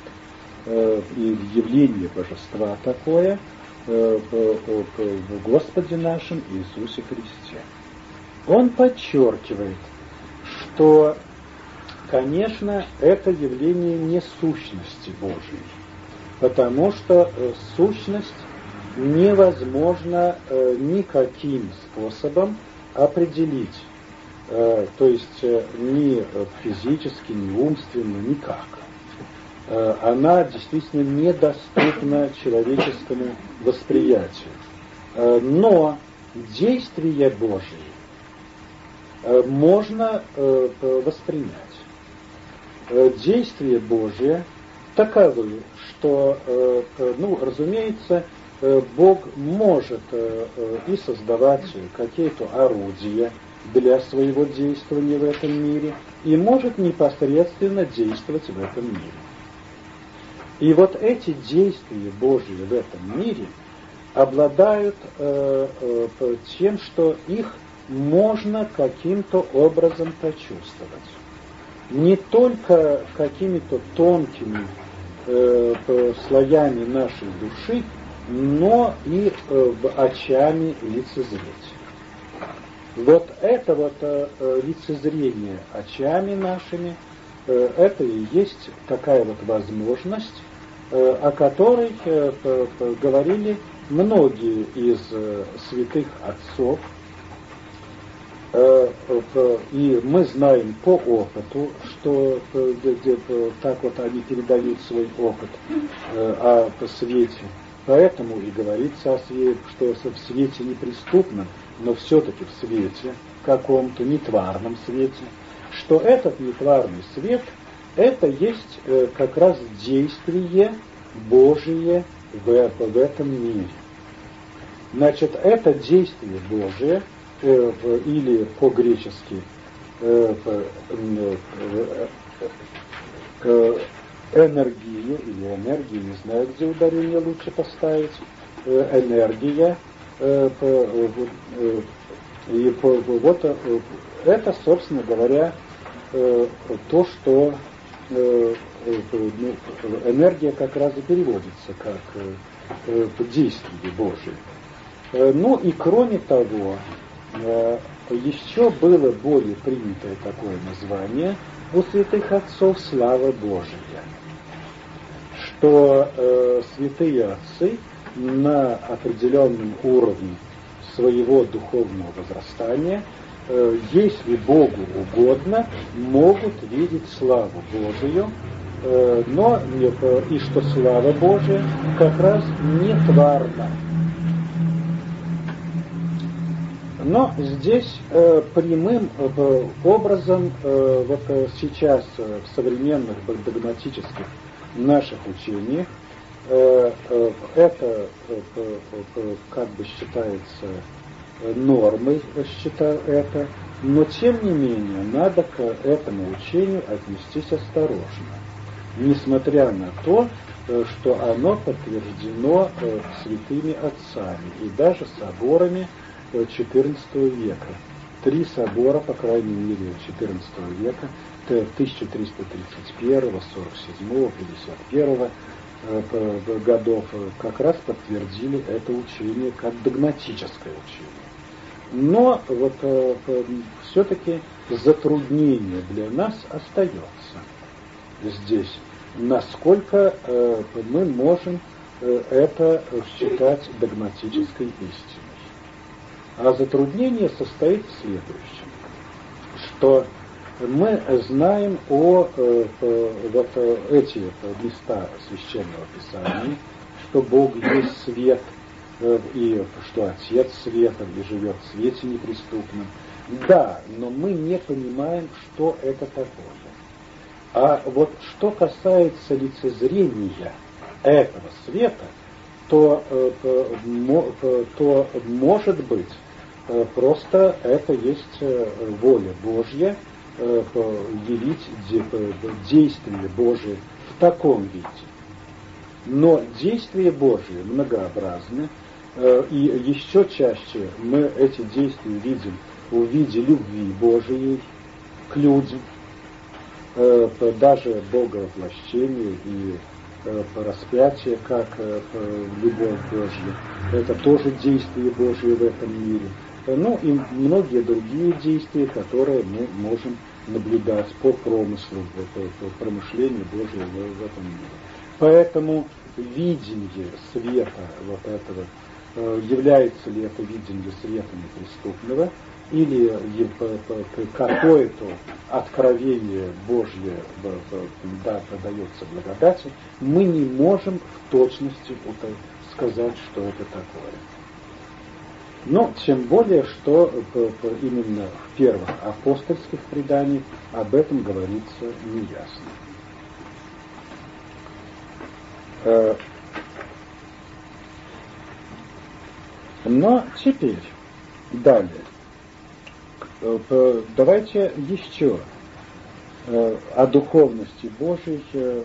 A: Э, и явление божества такое э, в Господе нашем Иисусе Христе. Он подчеркивает, что, конечно, это явление не сущности Божией, потому что э, сущность невозможно никаким способом определить, то есть ни физически, ни умственно, никак. Э, она действительно недоступна человеческому восприятию. Э, но действие Божие э, можно воспринять. Действие Божие таковы, что, ну, разумеется, Бог может и создавать какие-то орудия для своего действования в этом мире, и может непосредственно действовать в этом мире. И вот эти действия Божьи в этом мире обладают э, э, тем, что их можно каким-то образом почувствовать. Не только какими-то тонкими э, слоями нашей души, но и э, очами лицезреть. Вот это вот э, э лицезрение очами нашими, э, это и есть такая вот возможность о которой э, говорили многие из э, святых отцов, и мы знаем по опыту, что так вот они передают свой опыт о свете. Поэтому и говорится о свете, что в свете неприступном, но все-таки в свете каком-то нетварном свете, что этот нетварный свет – это есть э, как раз действие Божие в, в этом мире. Значит, это действие Божие, э, или по-гречески э, энергию, или энергию, не знаю, где ударение лучше поставить, энергия, и вот это, собственно говоря, то, что Э, э, ну, энергия как раз и переводится как э, действие Божие. Ну и кроме того, еще было более принятое такое название у святых отцов «Слава Божия», что э, святые отцы на определенном уровне своего духовного возрастания – Э, если Богу угодно, могут видеть славу Божию, э, но э, и что слава Божия как раз не тварна. Но здесь э, прямым э, образом э, вот сейчас в современных догматических наших учениях это как бы считается нормой, считаю это, но тем не менее надо к этому учению отнестись осторожно, несмотря на то, э, что оно подтверждено э, святыми отцами и даже соборами XIV э, века. Три собора, по крайней мере, XIV века, 1331, 47, 51 годов, как раз подтвердили это учение как догматическое учение. Но вот э, э, все-таки затруднение для нас остается здесь. Насколько э, мы можем э, это считать догматической истиной. А затруднение состоит в следующем, что мы знаем о э, э, вот, эти места священного писания, что Бог есть свет – и что Отец света и живет в свете неприступном. Да, но мы не понимаем, что это такое. А вот что касается лицезрения этого света, то, э, то может быть, просто это есть воля Божья явить действие Божие в таком виде. Но действия Божьи многообразны, и еще чаще мы эти действия видим в виде любви Божией к людям, Э, даже Боговоплощение и э, распятие как э, любовь Божья. Это тоже действие Божье в этом мире. Ну и многие другие действия, которые мы можем наблюдать по промыслу, по промышлению Божьего в этом мире. Поэтому видение света вот этого, является ли это видение света неприступного, или какое-то откровение Божье да, подается благодати, мы не можем в точности сказать, что это такое. Но тем более, что именно в первых апостольских преданиях об этом говорится неясно. Но теперь, далее. Э, давайте еще э, о духовности Божией, э,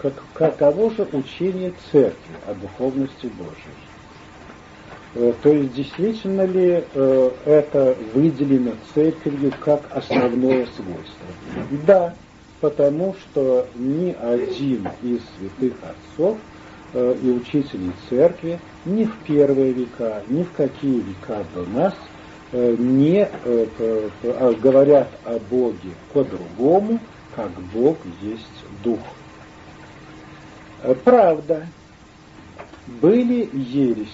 A: как, каково же учение церкви о духовности Божией. То есть действительно ли это выделено церковью как основное свойство? Да, потому что ни один из святых отцов и учителей церкви ни в первые века, ни в какие века до нас – Э, не э, а говорят о Боге по-другому, как Бог есть Дух. Э, правда, были ереси,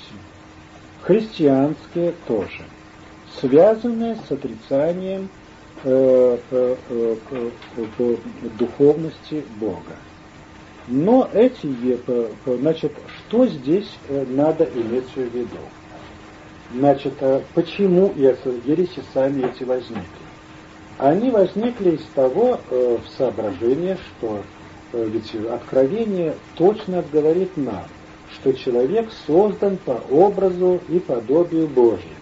A: христианские тоже, связанные с отрицанием духовности Бога. Но эти, значит, что здесь надо иметь в виду? Значит, а почему ереси сами эти возникли? Они возникли из того э, в соображении, что э, ведь откровение точно говорит нам, что человек создан по образу и подобию Божьему.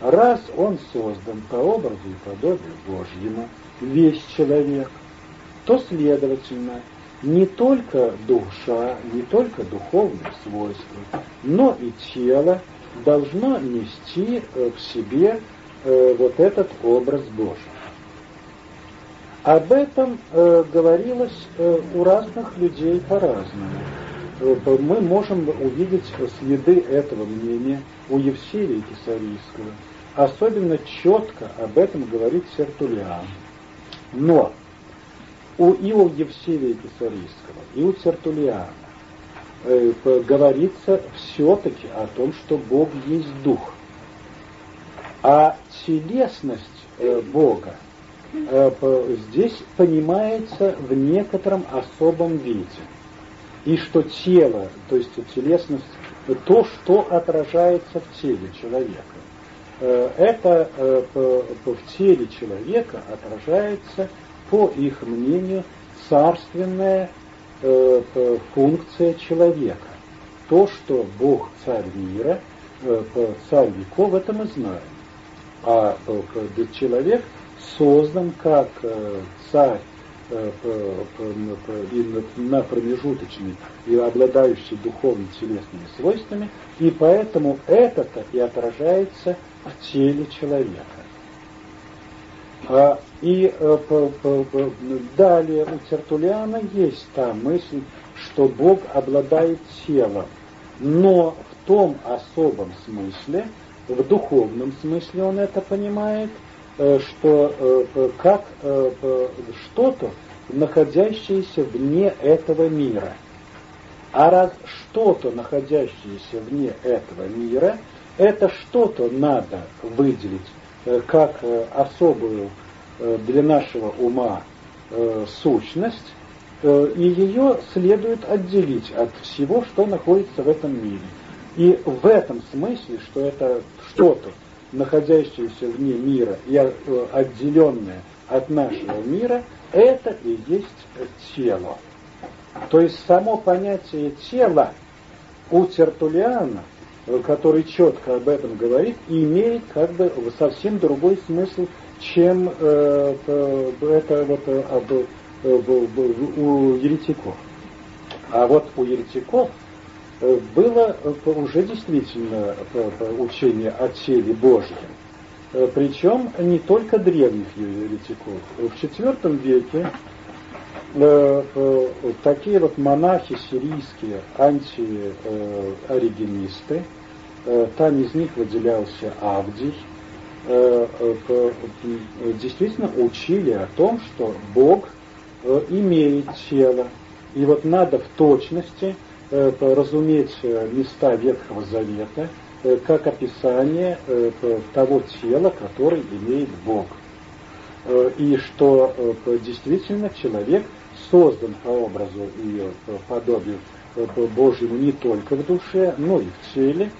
A: Раз он создан по образу и подобию Божьему, весь человек, то, следовательно, не только душа, не только духовные свойства, но и тело должно нести э, в себе э, вот этот образ Божий. Об этом э, говорилось у разных людей по-разному. Мы можем увидеть следы этого мнения у Евсевия Кисарийского. Особенно четко об этом говорит Сертулиан. Но у, и у Евсевия Кисарийского, и у Сертулиана э, говорится все-таки о том, что Бог есть Дух. А телесность э, Бога э, здесь понимается в некотором особом виде. И что тело, то есть телесность, то, что отражается в теле человека. Э, это э, в теле человека отражается, по их мнению, царственное э, функция человека. То, что Бог царь мира, э, царь веков, это мы знаем. А э, человек создан как э, царь э, и на промежуточный и обладающий духовными телесными свойствами, и поэтому это-то и отражается в теле человека. А, и э, далее у Тертулиана есть та мысль, что Бог обладает телом, но в том особом смысле, в духовном смысле он это понимает, э, что э, как что-то, находящееся вне этого мира. А раз что-то, находящееся вне этого мира, это что-то надо выделить как особую для нашего ума э, сущность, э, и ее следует отделить от всего, что находится в этом мире. И в этом смысле, что это что-то, находящееся вне мира и отделенное от нашего мира, это и есть тело. То есть само понятие тела у Тертулиана, который четко об этом говорит, имеет как бы совсем другой смысл, чем э, это вот э, у еретиков. А вот у еретиков э, было уже действительно учение о теле Божьем. Причем не только древних еретиков. В IV веке такие вот монахи сирийские, антиоригенисты, там из них выделялся Авдий, действительно учили о том, что Бог – Э, имеет тело. И вот надо в точности э, разуметь э, места Ветхого Завета как описание того тела, которое имеет Бог. И что действительно человек создан по образу и подобию Божьему не только в душе, но и в теле.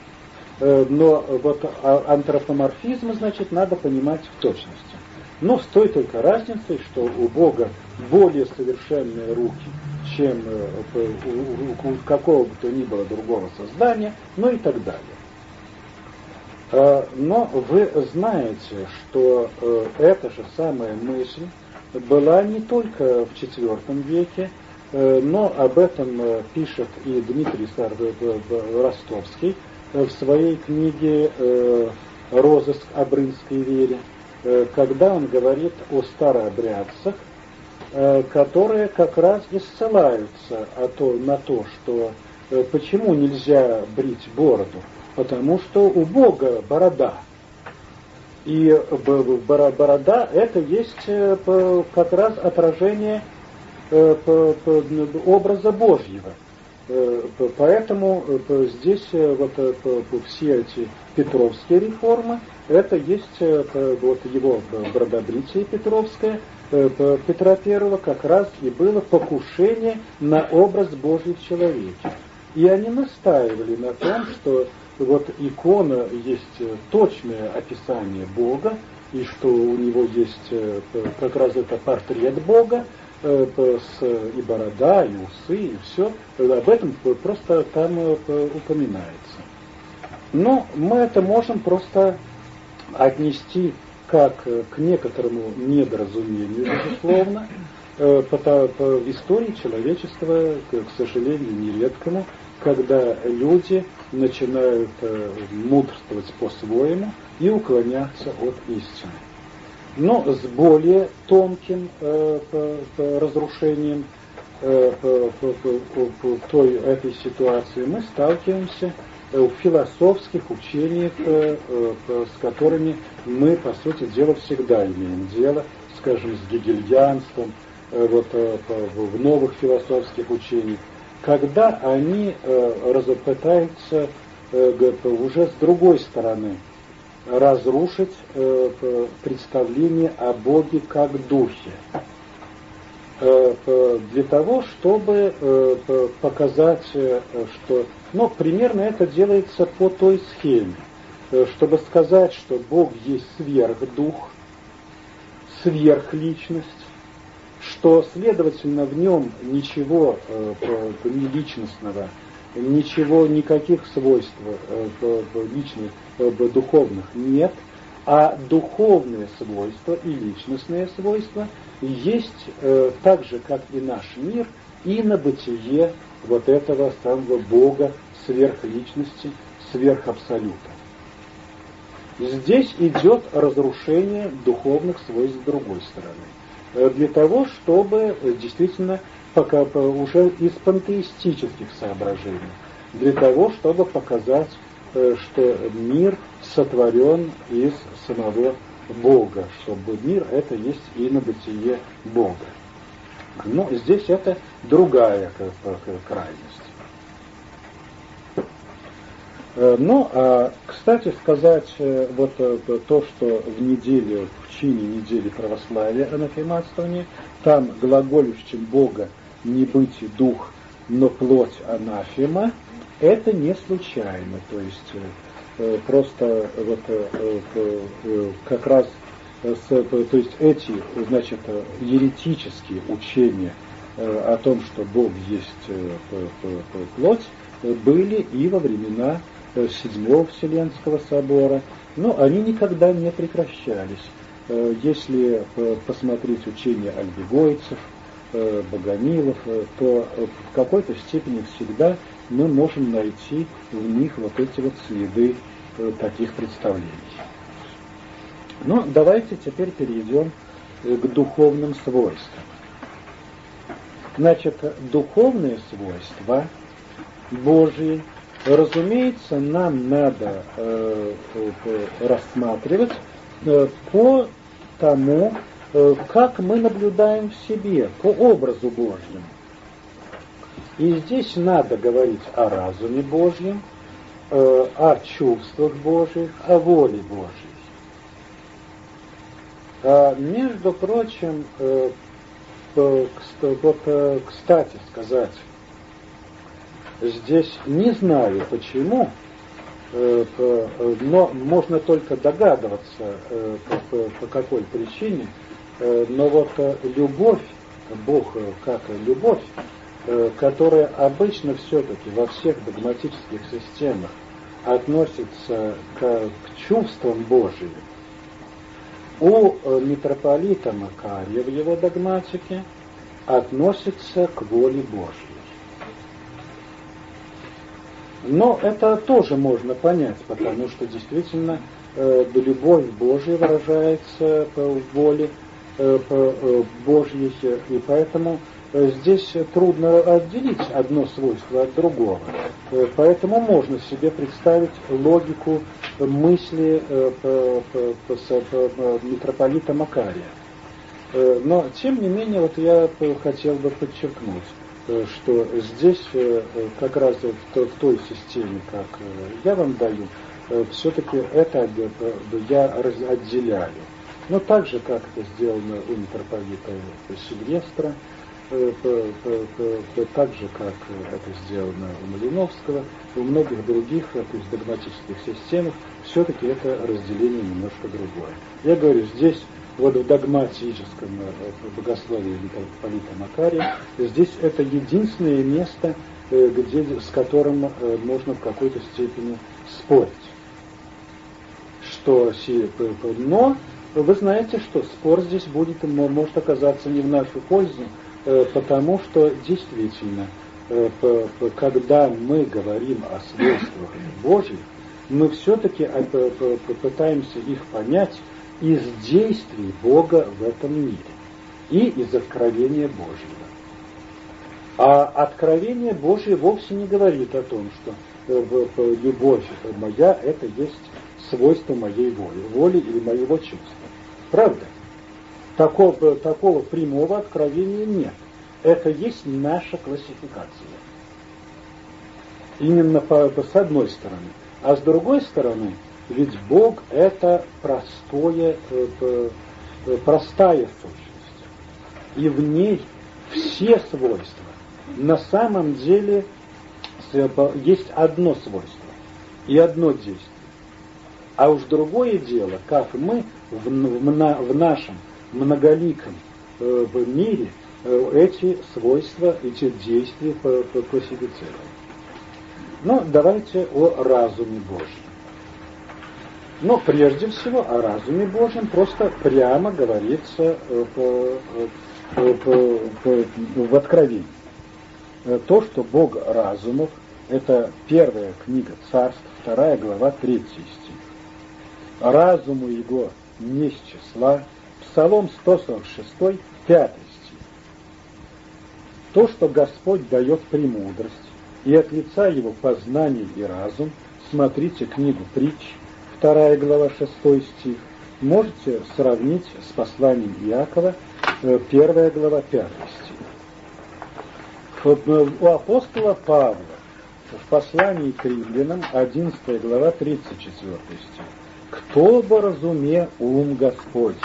A: Но вот а, антропоморфизм, значит, надо понимать в точности. Но с той только разницей, что у Бога более совершенные руки, чем э, у какого бы то ни было другого создания, ну и так далее. А, но вы знаете, что э, эта же самая мысль была не только в IV веке, э, но об этом пишет и Дмитрий Ростовский в своей книге «Розыск о брынской вере», Э, когда он говорит о старообрядцах, э, которые как раз и ссылаются на то, что э, почему нельзя брить бороду, потому что у Бога борода. И борода это есть как раз отражение образа Божьего. Поэтому здесь вот все эти петровские реформы, это есть э, вот его бродобритие Петровское, э, Петра Первого как раз и было покушение на образ Божий в человеке. И они настаивали на том, что вот икона есть э, точное описание Бога, и что у него есть как раз это портрет Бога, с, и борода, и усы, и все. Об этом просто там упоминается. Но мы это можем просто отнести как э, к некоторому недоразумению, безусловно, э, в истории человечества, к сожалению, нередкому, когда люди начинают э, мудрствовать по-своему и уклоняться от истины. Но с более тонким разрушением той этой ситуации мы сталкиваемся в философских учениях, э, э, с которыми мы, по сути дела, всегда имеем дело, скажем, с гегельянством, э, вот, в новых философских учениях, когда они пытаются уже с другой стороны разрушить представление о Боге как духе. Для того, чтобы показать, что но примерно это делается по той схеме, э, чтобы сказать, что Бог есть сверхдух, сверхличность, что, следовательно, в нем ничего э, не личностного, ничего, никаких свойств э, личных, духовных нет, а духовные свойства и личностные свойства есть так же, как и наш мир, и на бытие вот этого самого Бога, сверхличности, сверхабсолюта. Здесь идет разрушение духовных свойств с другой стороны. Э, для того, чтобы э, действительно пока уже из пантеистических соображений, для того, чтобы показать, э, что мир сотворен из самого Бога, чтобы мир это есть и на бытие Бога. Но здесь это другая крайность. Э, ну, а, кстати сказать, э, вот э, то, что в неделе, в чине недели православия анафематствования, там глаголющим Бога не быть дух, но плоть анафема, это не случайно. То есть просто вот как раз с, то есть эти, значит, еретические учения о том, что Бог есть плоть, были и во времена Седьмого Вселенского собора, но они никогда не прекращались. Если посмотреть учения альбегойцев, богомилов, то в какой-то степени всегда мы можем найти в них вот эти вот следы таких представлений. Но давайте теперь перейдем э, к духовным свойствам. Значит, духовные свойства Божьи, разумеется, нам надо э, э, рассматривать э, по тому, э, как мы наблюдаем в себе, по образу Божьему. И здесь надо говорить о разуме Божьем, э, о чувствах Божьих, о воле Божьей. А, между прочим, э, вот, э, кстати сказать, здесь не знаю почему, но можно только догадываться, по какой причине, но вот любовь, Бог как любовь, которая обычно все-таки во всех догматических системах относится к, к чувствам Божьим, у э, митрополита Макария в его догматике относится к воле Божьей. Но это тоже можно понять, потому что действительно э, любовь Божия выражается в воле э, э, Божьей, и поэтому Э, здесь трудно отделить одно свойство от другого. Э, поэтому можно себе представить логику мысли э, митрополита Макария. Но, тем не менее, вот я хотел бы подчеркнуть, что здесь как раз в той системе, как я вам даю, все-таки это я отделяю. Но так же, как это сделано у митрополита Сильвестра, Э, так же, как это сделано у Малиновского, у многих других то есть догматических системах, все-таки это разделение немножко другое. Я говорю, здесь вот в догматическом э, богословии митрополита Макария, здесь это единственное место, э, где, с которым можно в какой-то степени спорить. Что, но вы знаете, что спор здесь будет, может оказаться не в нашу пользу, Э, потому что действительно, э, когда мы говорим о свойствах Божьих, мы все-таки э, пытаемся их понять из действий Бога в этом мире и из откровения Божьего. А откровение Божье вовсе не говорит о том, что любовь моя – это есть свойство моей воли, воли или моего чувства. Правда? Такого, такого прямого откровения нет. Это есть наша классификация. Именно по, по, с одной стороны. А с другой стороны, ведь Бог это простое, э, э, простая сущность. И в ней все свойства. На самом деле есть одно свойство и одно действие. А уж другое дело, как мы в, в, в нашем многоликом э, в мире э, эти свойства, эти действия классифицируем. Но давайте о разуме Божьем. Но прежде всего о разуме Божьем просто прямо говорится э, в Откровении. То, что Бог разумов, это первая книга Царств, вторая глава, третий стих. Разуму его не с числа, Псалом 146, 5 стих. То, что Господь дает премудрость, и от лица его познание и разум, смотрите книгу притч, 2 глава 6 стих, можете сравнить с посланием Иакова, 1 э, глава 5 стих. Э, у апостола Павла в послании к римлянам 11 глава 34 стих. «Кто бы разуме ум Господь,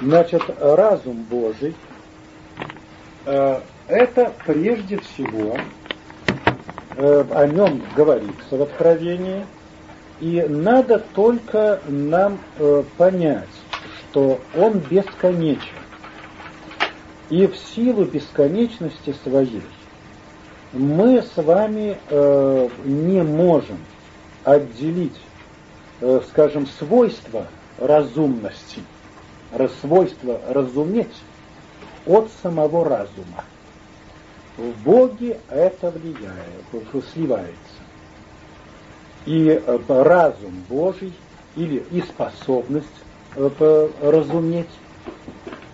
A: Значит, разум Божий э, это прежде всего э, о нем говорится в Откровении, И надо только нам э, понять, что он бесконечен. И в силу бесконечности своей мы с вами э, не можем отделить, скажем, свойства разумности, свойства разуметь от самого разума. В Боге это влияет, сливается. И э, разум Божий или и способность э, разуметь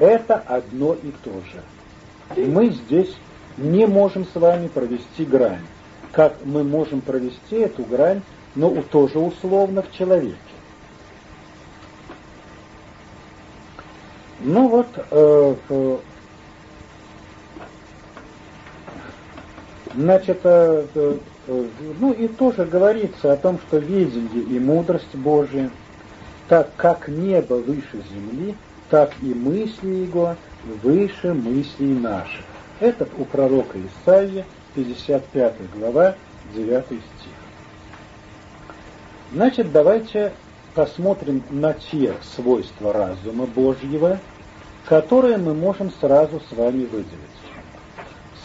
A: это одно и то же. Мы здесь не можем с вами провести грань. Как мы можем провести эту грань, но тоже условно в человеке. Ну вот, э, э, значит, э, э, ну и тоже говорится о том, что видение и мудрость Божия, так как небо выше земли, так и мысли его выше мыслей наших. Это у пророка Исаия, 55 глава, 9 стих. Значит, давайте посмотрим на те свойства разума Божьего, которые мы можем сразу с вами выделить.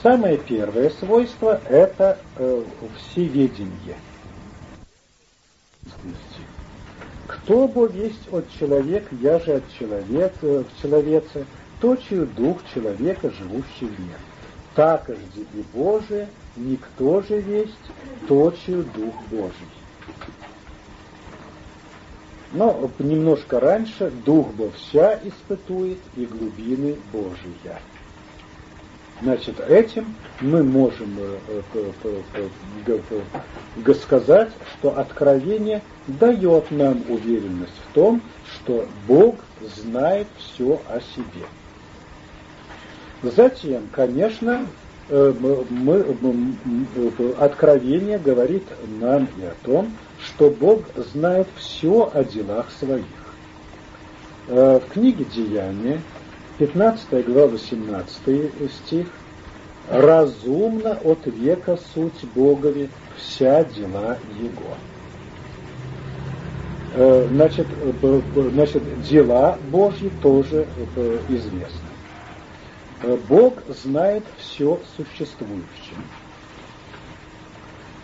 A: Самое первое свойство – это э, всеведение. Кто Бог есть от человека, я же от человека, в человеце, точию дух человека, живущий в. Так же и Божие, никто же есть, точию дух Божий. Но немножко раньше дух Бог вся испытует и глубины Божия. Значит, этим мы можем э, э, сказать, что откровение дает нам уверенность в том, что Бог знает все о себе. Затем, конечно, э, мы, откровение говорит нам и о том, что Бог знает все о делах своих. В книге Деяния 15 глава, 18 стих. «Разумно от века суть Богови вся дела Его». Э, значит, э, значит, дела Божьи тоже э, известны. Бог знает все существующее.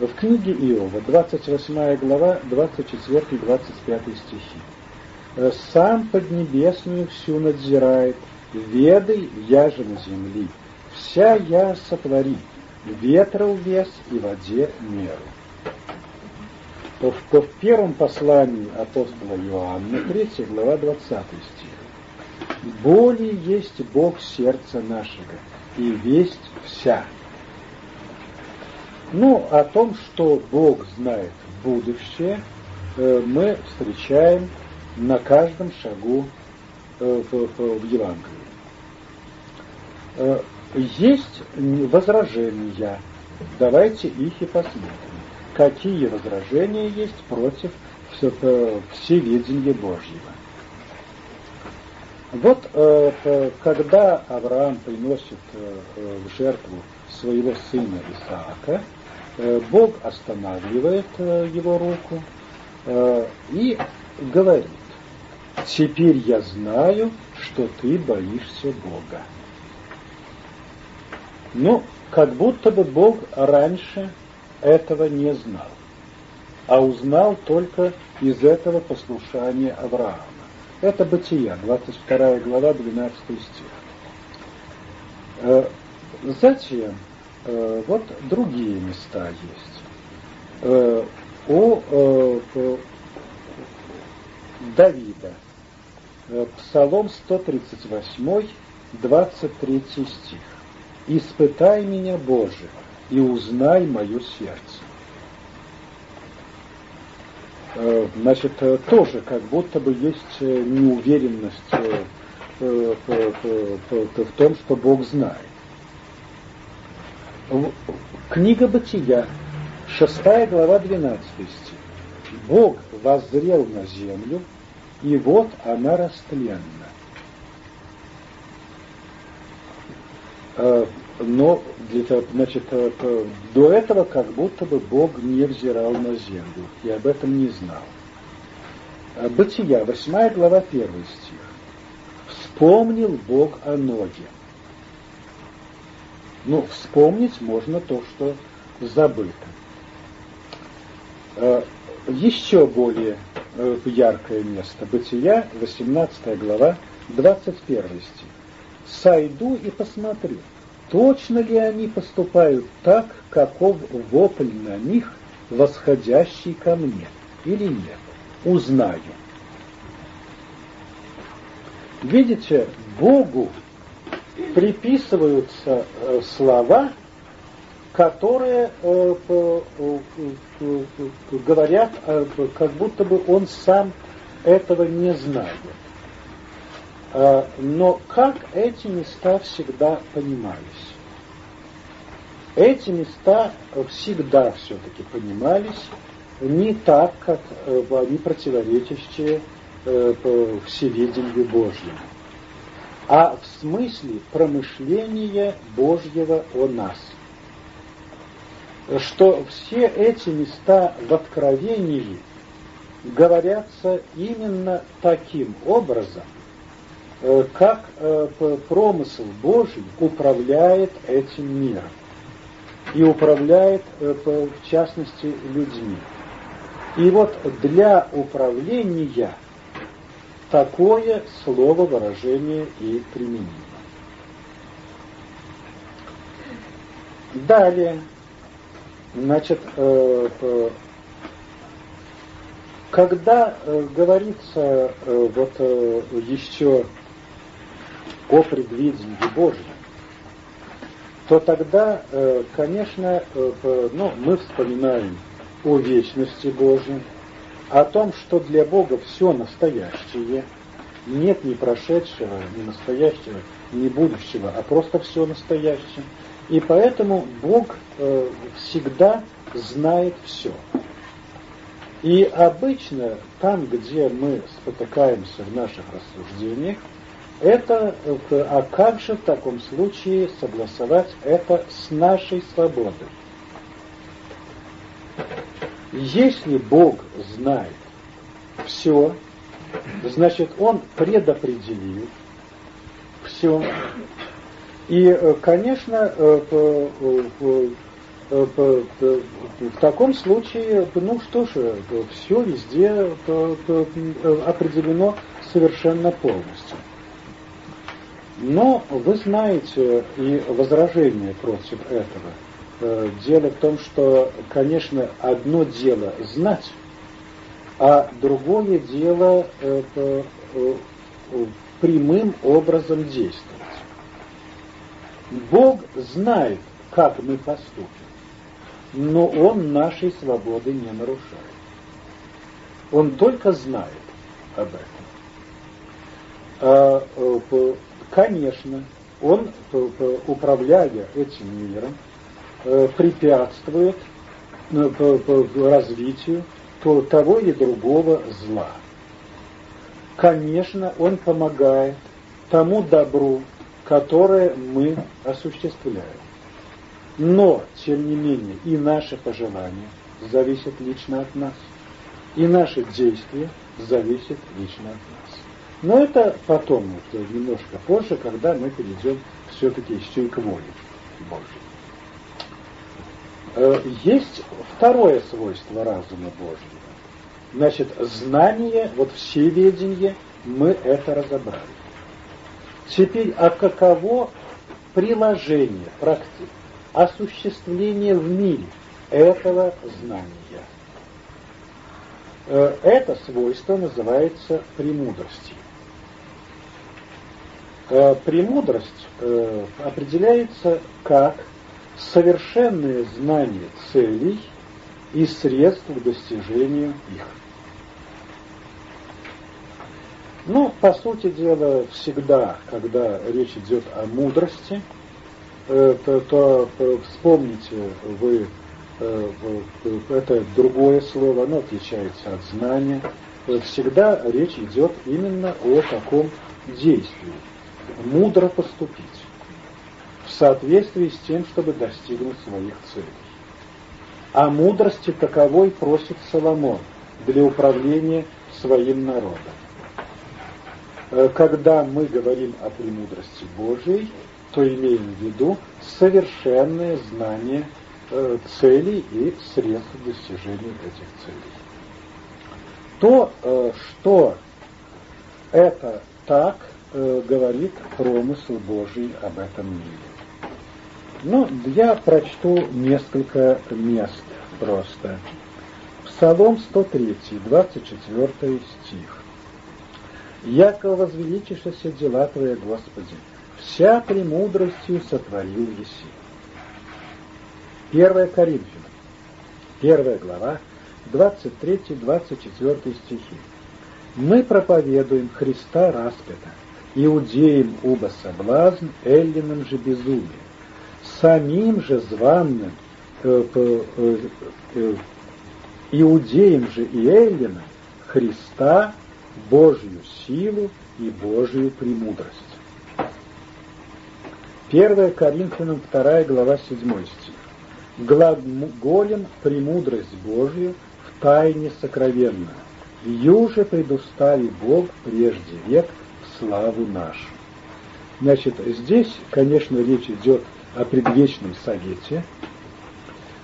A: В книге Иова, 28 глава, 24-25 стихи. «Сам Поднебесную всю надзирает, Ведай, я же на земли, вся я сотвори, ветра вес и воде меру. То в, то в первом послании апостола Иоанна, 3 глава, 20 стих. Более есть Бог сердца нашего, и весть вся. Ну, о том, что Бог знает будущее, э, мы встречаем на каждом шагу э, в Евангелии. Э, есть возражения. Давайте их и посмотрим. Какие возражения есть против всеведения Божьего? Вот когда Авраам приносит в жертву своего сына Исаака, Бог останавливает его руку и говорит, «Теперь я знаю, что ты боишься Бога». Ну, как будто бы Бог раньше этого не знал, а узнал только из этого послушания Авраама. Это Бытия, 22 глава, 12 стих. Э, затем, э, вот другие места есть. Э, у Давида, Псалом 138, 23 стих испытай меня, Боже, и узнай мое сердце. Э, значит, э, тоже как будто бы есть э, неуверенность в том, что Бог знает. Книга Бытия, 6 глава, 12 стих. Бог воззрел на землю, и вот она растленна. но для того, значит, э, до этого как будто бы Бог не взирал на землю и об этом не знал. Э, Бытия, 8 глава, 1 стих. Вспомнил Бог о Ноге. Ну, вспомнить можно то, что забыто. Э, еще более яркое место. Бытия, 18 глава, 21 стих. «Сойду и посмотрю, точно ли они поступают так, каков вопль на них, восходящий ко мне, или нет. Узнаю». Видите, Богу приписываются э, слова, которые э, говорят, э, как будто бы он сам этого не знает. Но как эти места всегда понимались? Эти места всегда все-таки понимались не так, как они противоречащие всеведению Божьему а в смысле промышления Божьего о нас. Что все эти места в Откровении говорятся именно таким образом, э, как э, промысел Божий управляет этим миром и управляет, э, в частности, людьми. И вот для управления такое слово, выражение и применимо. Далее, значит, э, э, когда э, говорится вот еще о предвидении Божьем, то тогда, конечно, ну, мы вспоминаем о вечности Божьей, о том, что для Бога все настоящее, нет ни прошедшего, ни настоящего, ни будущего, а просто все настоящее. И поэтому Бог э, всегда знает все. И обычно там, где мы спотыкаемся в наших рассуждениях, это, э, а как же в таком случае согласовать это с нашей свободой? Если Бог знает все, значит, Он предопределил все. И, э, конечно, э, в таком случае, ну что ж, все везде определено совершенно полностью. Но вы знаете и возражение против этого – Э, дело в том, что, конечно, одно дело знать, а другое дело это, э, прямым образом действовать. Бог знает, как мы поступим, но Он нашей свободы не нарушает. Он только знает об этом. А, э, конечно, Он, управляя этим миром, Э, препятствует э, развитию того или другого зла. Конечно, он помогает тому добру, которое мы осуществляем. Но, тем не менее, и наши пожелания зависят лично от нас, и наши действия зависят лично от нас. Но это потом, немножко позже, когда мы перейдем все-таки еще и к воле Божьей. Э, есть второе свойство разума Божьего. Значит, знание, вот всеведение, мы это разобрали. Теперь, а каково приложение, практика, осуществление в мире этого знания? Э, это свойство называется премудростью. Э, премудрость определяется как совершенное знание целей и средств к достижению их. Ну, по сути дела, всегда, когда речь идет о мудрости, э, то, то э, вспомните вы, э, это другое слово, оно отличается от знания. Всегда речь идет именно о таком действии. Мудро поступить в соответствии с тем, чтобы достигнуть своих целей. А мудрости таковой просит Соломон для управления своим народом. Э, когда мы говорим о премудрости Божией, то имеем в виду совершенное знание э, целей и средств достижения этих целей. То, э, что это так, говорит промысл Божий об этом мире. Ну, я прочту несколько мест просто. Псалом 103, 24 стих. «Яко возвеличишься дела Твои, Господи, вся премудростью сотворил еси». 1 Коринфянам, 1 глава, 23-24 стихи. «Мы проповедуем Христа распята, иудеям уба соблазн, эллинам же безумие, самим же званным, э, э, э, иудеям же и эллинам Христа, Божью силу и Божию премудрость. 1 Коринфянам 2 глава 7 стих. Глаголем премудрость Божию в тайне сокровенную. Юже предустави Бог прежде век в славу нашу. Значит, здесь, конечно, речь идет о предвечном совете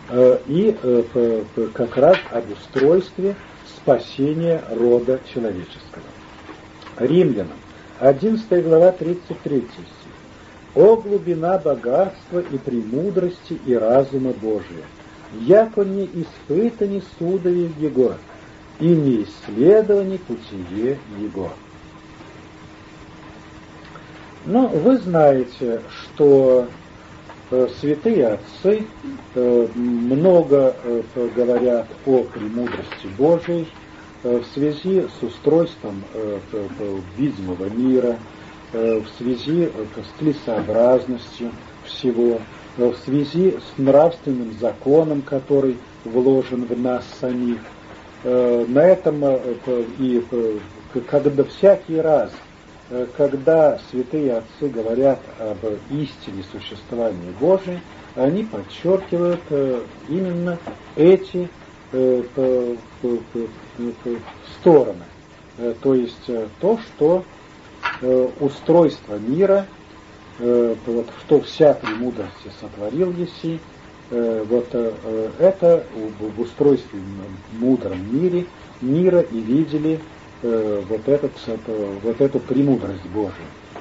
A: э, и э, как раз об устройстве спасения рода человеческого. Римлянам, 11 глава, 33 стих. «О глубина богатства и премудрости и разума Божия, яко не испытани судови Его, и не исследовани путие Его». Но вы знаете, что святые отцы э, много э, говорят о премудрости Божией, Э, в связи с устройством э, видимого мира, э, в связи с целесообразностью всего, в связи с нравственным законом, который вложен в нас самих. На этом и когда всякий раз, когда святые отцы говорят об истине существования Божия, они подчеркивают именно эти стороны. Э, то есть э, то, что э, устройство мира, вот, что вся премудрости сотворил Еси, вот это в устройстве мудром мире, мира и видели вот, этот, вот эту премудрость Божию.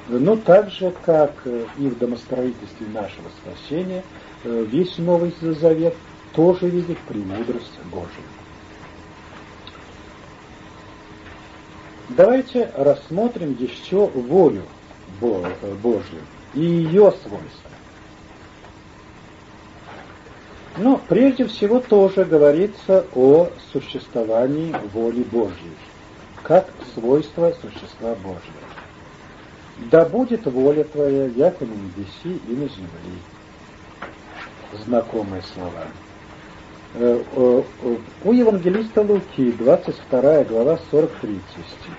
A: Но так же, как и в домостроительстве нашего спасения, весь Новый Завет тоже видит премудрость Божию. Давайте рассмотрим еще волю Божью и ее свойства. Но прежде всего тоже говорится о существовании воли Божьей, как свойство существа Божьего. Да будет воля Твоя, як и на небеси и на земли. Знакомые слова. Э, у евангелиста Луки, 22 глава, 43 стих.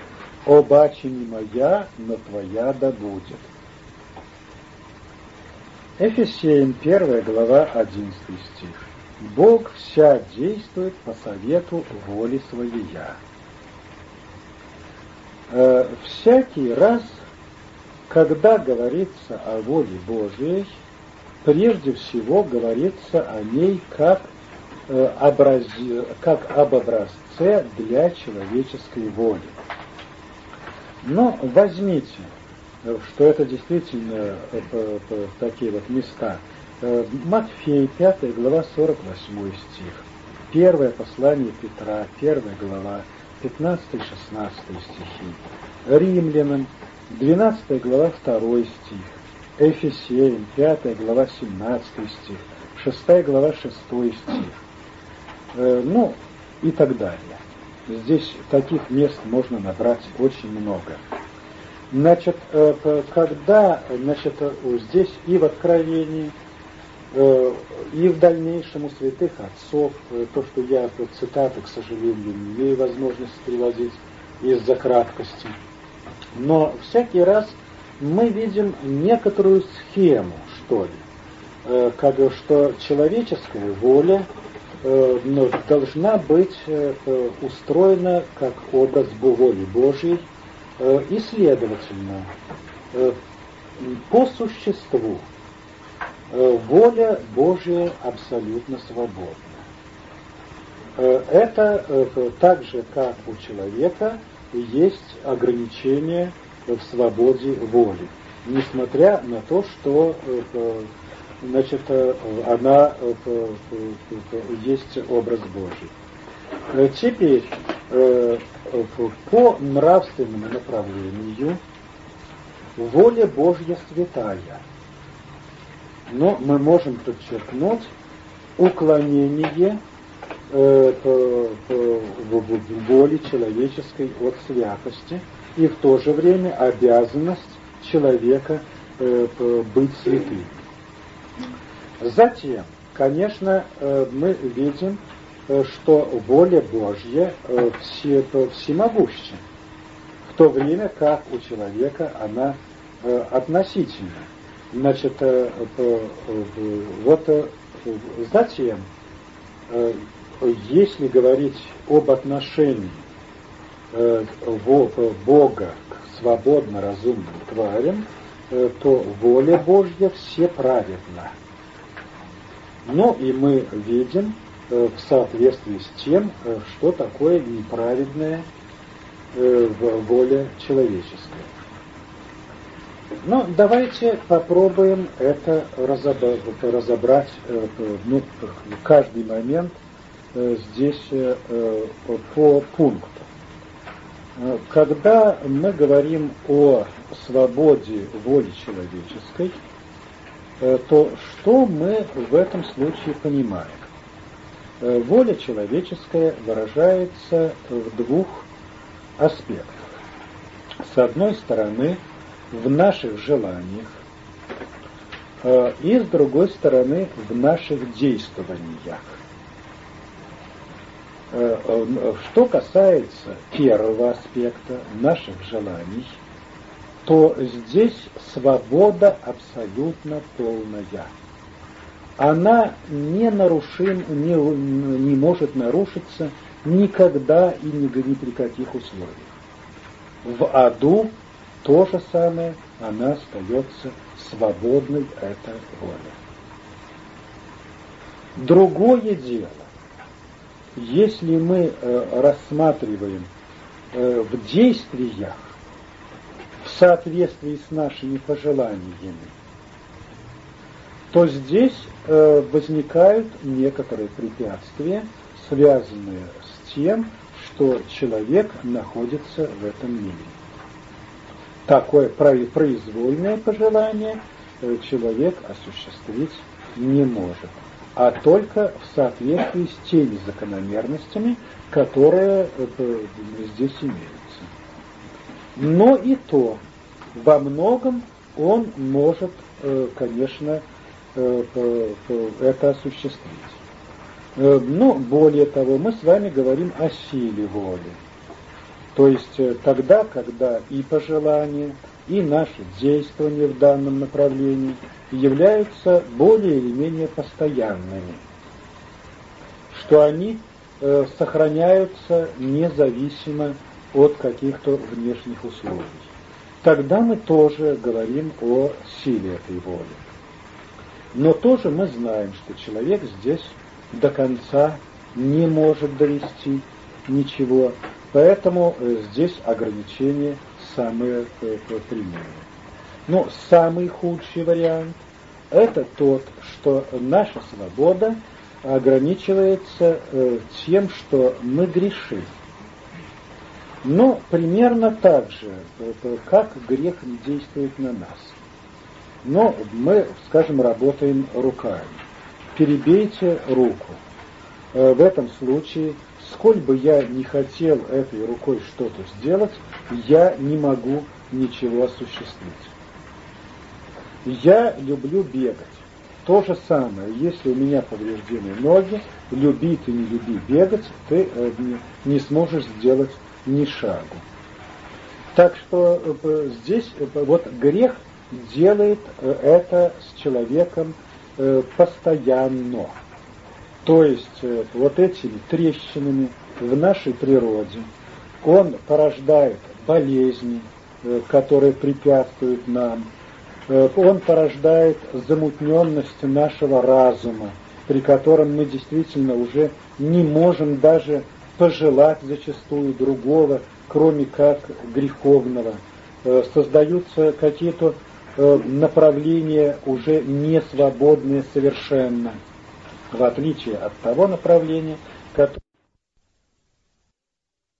A: «Обаче не моя, но твоя да будет». Эфесеям, 1 глава, 11 стих. «Бог вся действует по совету воли своей я». Э, всякий раз, когда говорится о воле Божией, прежде всего говорится о ней как Э, образи, как об образце для человеческой воли. Но возьмите, э, что это действительно э, такие вот места. Матфей, 5 глава, 48 стих. Первое послание Петра, 1 глава, 15-16 стихи. Римлянам, 12 глава, 2 стих. Эфесеям, 5 глава, 17 стих. 6 глава, 6 стих. Э, ну и так далее. Здесь таких мест можно набрать очень много. Значит, э, когда, значит, здесь и в Откровении, э, и в дальнейшем у святых отцов, то, что я цитаты, к сожалению, не имею возможности приводить из-за краткости, но всякий раз мы видим некоторую схему, истории, э, как что человеческая воля э, ну, должна быть э, устроена как образ воли Божьей, и, следовательно, по существу воля Божья абсолютно свободна. Это так же, как у человека есть ограничения в свободе воли несмотря на то, что э, значит, э, она э, есть образ Божий. Теперь по нравственному направлению воля Божья святая. Но мы можем подчеркнуть уклонение в воле человеческой от святости и в то же время обязанность человека э, быть святым. Затем, конечно, э, мы видим, э, что воля Божья все, всемогуща, в то время как у человека она относительна. Значит, вот затем, если говорить об отношении Бога свободно разумным тварям, э, то воля Божья все праведна. Но и мы видим э, в соответствии с тем, э, что такое неправедная воля человеческая. Но давайте попробуем это разобрать ну, каждый момент здесь по пункту. Когда мы говорим о свободе воли человеческой, э, то что мы в этом случае понимаем? Э, воля человеческая выражается в двух аспектах. С одной стороны, в наших желаниях, э, и с другой стороны, в наших действованиях. Э, э, что касается первого аспекта наших желаний, то здесь свобода абсолютно полная. Она не нарушим, не, не может нарушиться никогда и ни, при каких условиях. В аду то же самое, она остается свободной, эта воля. Другое дело, если мы э, рассматриваем э, в действиях в соответствии с нашими пожеланиями, то здесь э, возникают некоторые препятствия, связанные с тем, что человек находится в этом мире. Такое произвольное пожелание человек осуществить не может а только в соответствии с теми закономерностями, которые э, здесь имеются. Но и то, во многом он может, э, конечно, э, это осуществить. Но более того, мы с вами говорим о силе воли. То есть тогда, когда и пожелания, и наши действия в данном направлении – являются более или менее постоянными, что они э, сохраняются независимо от каких-то внешних условий. Тогда мы тоже говорим о силе этой воли. Но тоже мы знаем, что человек здесь до конца не может довести ничего, поэтому э, здесь ограничения самые э, прямые. Но самый худший вариант – это тот, что наша свобода ограничивается э, тем, что мы грешим. Но примерно так же, как грех действует на нас. Но мы, скажем, работаем руками. Перебейте руку. В этом случае, сколь бы я не хотел этой рукой что-то сделать, я не могу ничего осуществить. Я люблю бегать. То же самое, если у меня повреждены ноги, люби ты, не люби бегать, ты э, не, сможешь сделать ни шагу. Так что э, здесь э, вот грех делает это с человеком постоянно. То есть э, вот этими трещинами в нашей природе он порождает болезни, которые препятствуют нам, он порождает замутненность нашего разума, при котором мы действительно уже не можем даже пожелать зачастую другого, кроме как греховного. Создаются какие-то Э, направление уже не свободное совершенно, в отличие от того направления, которое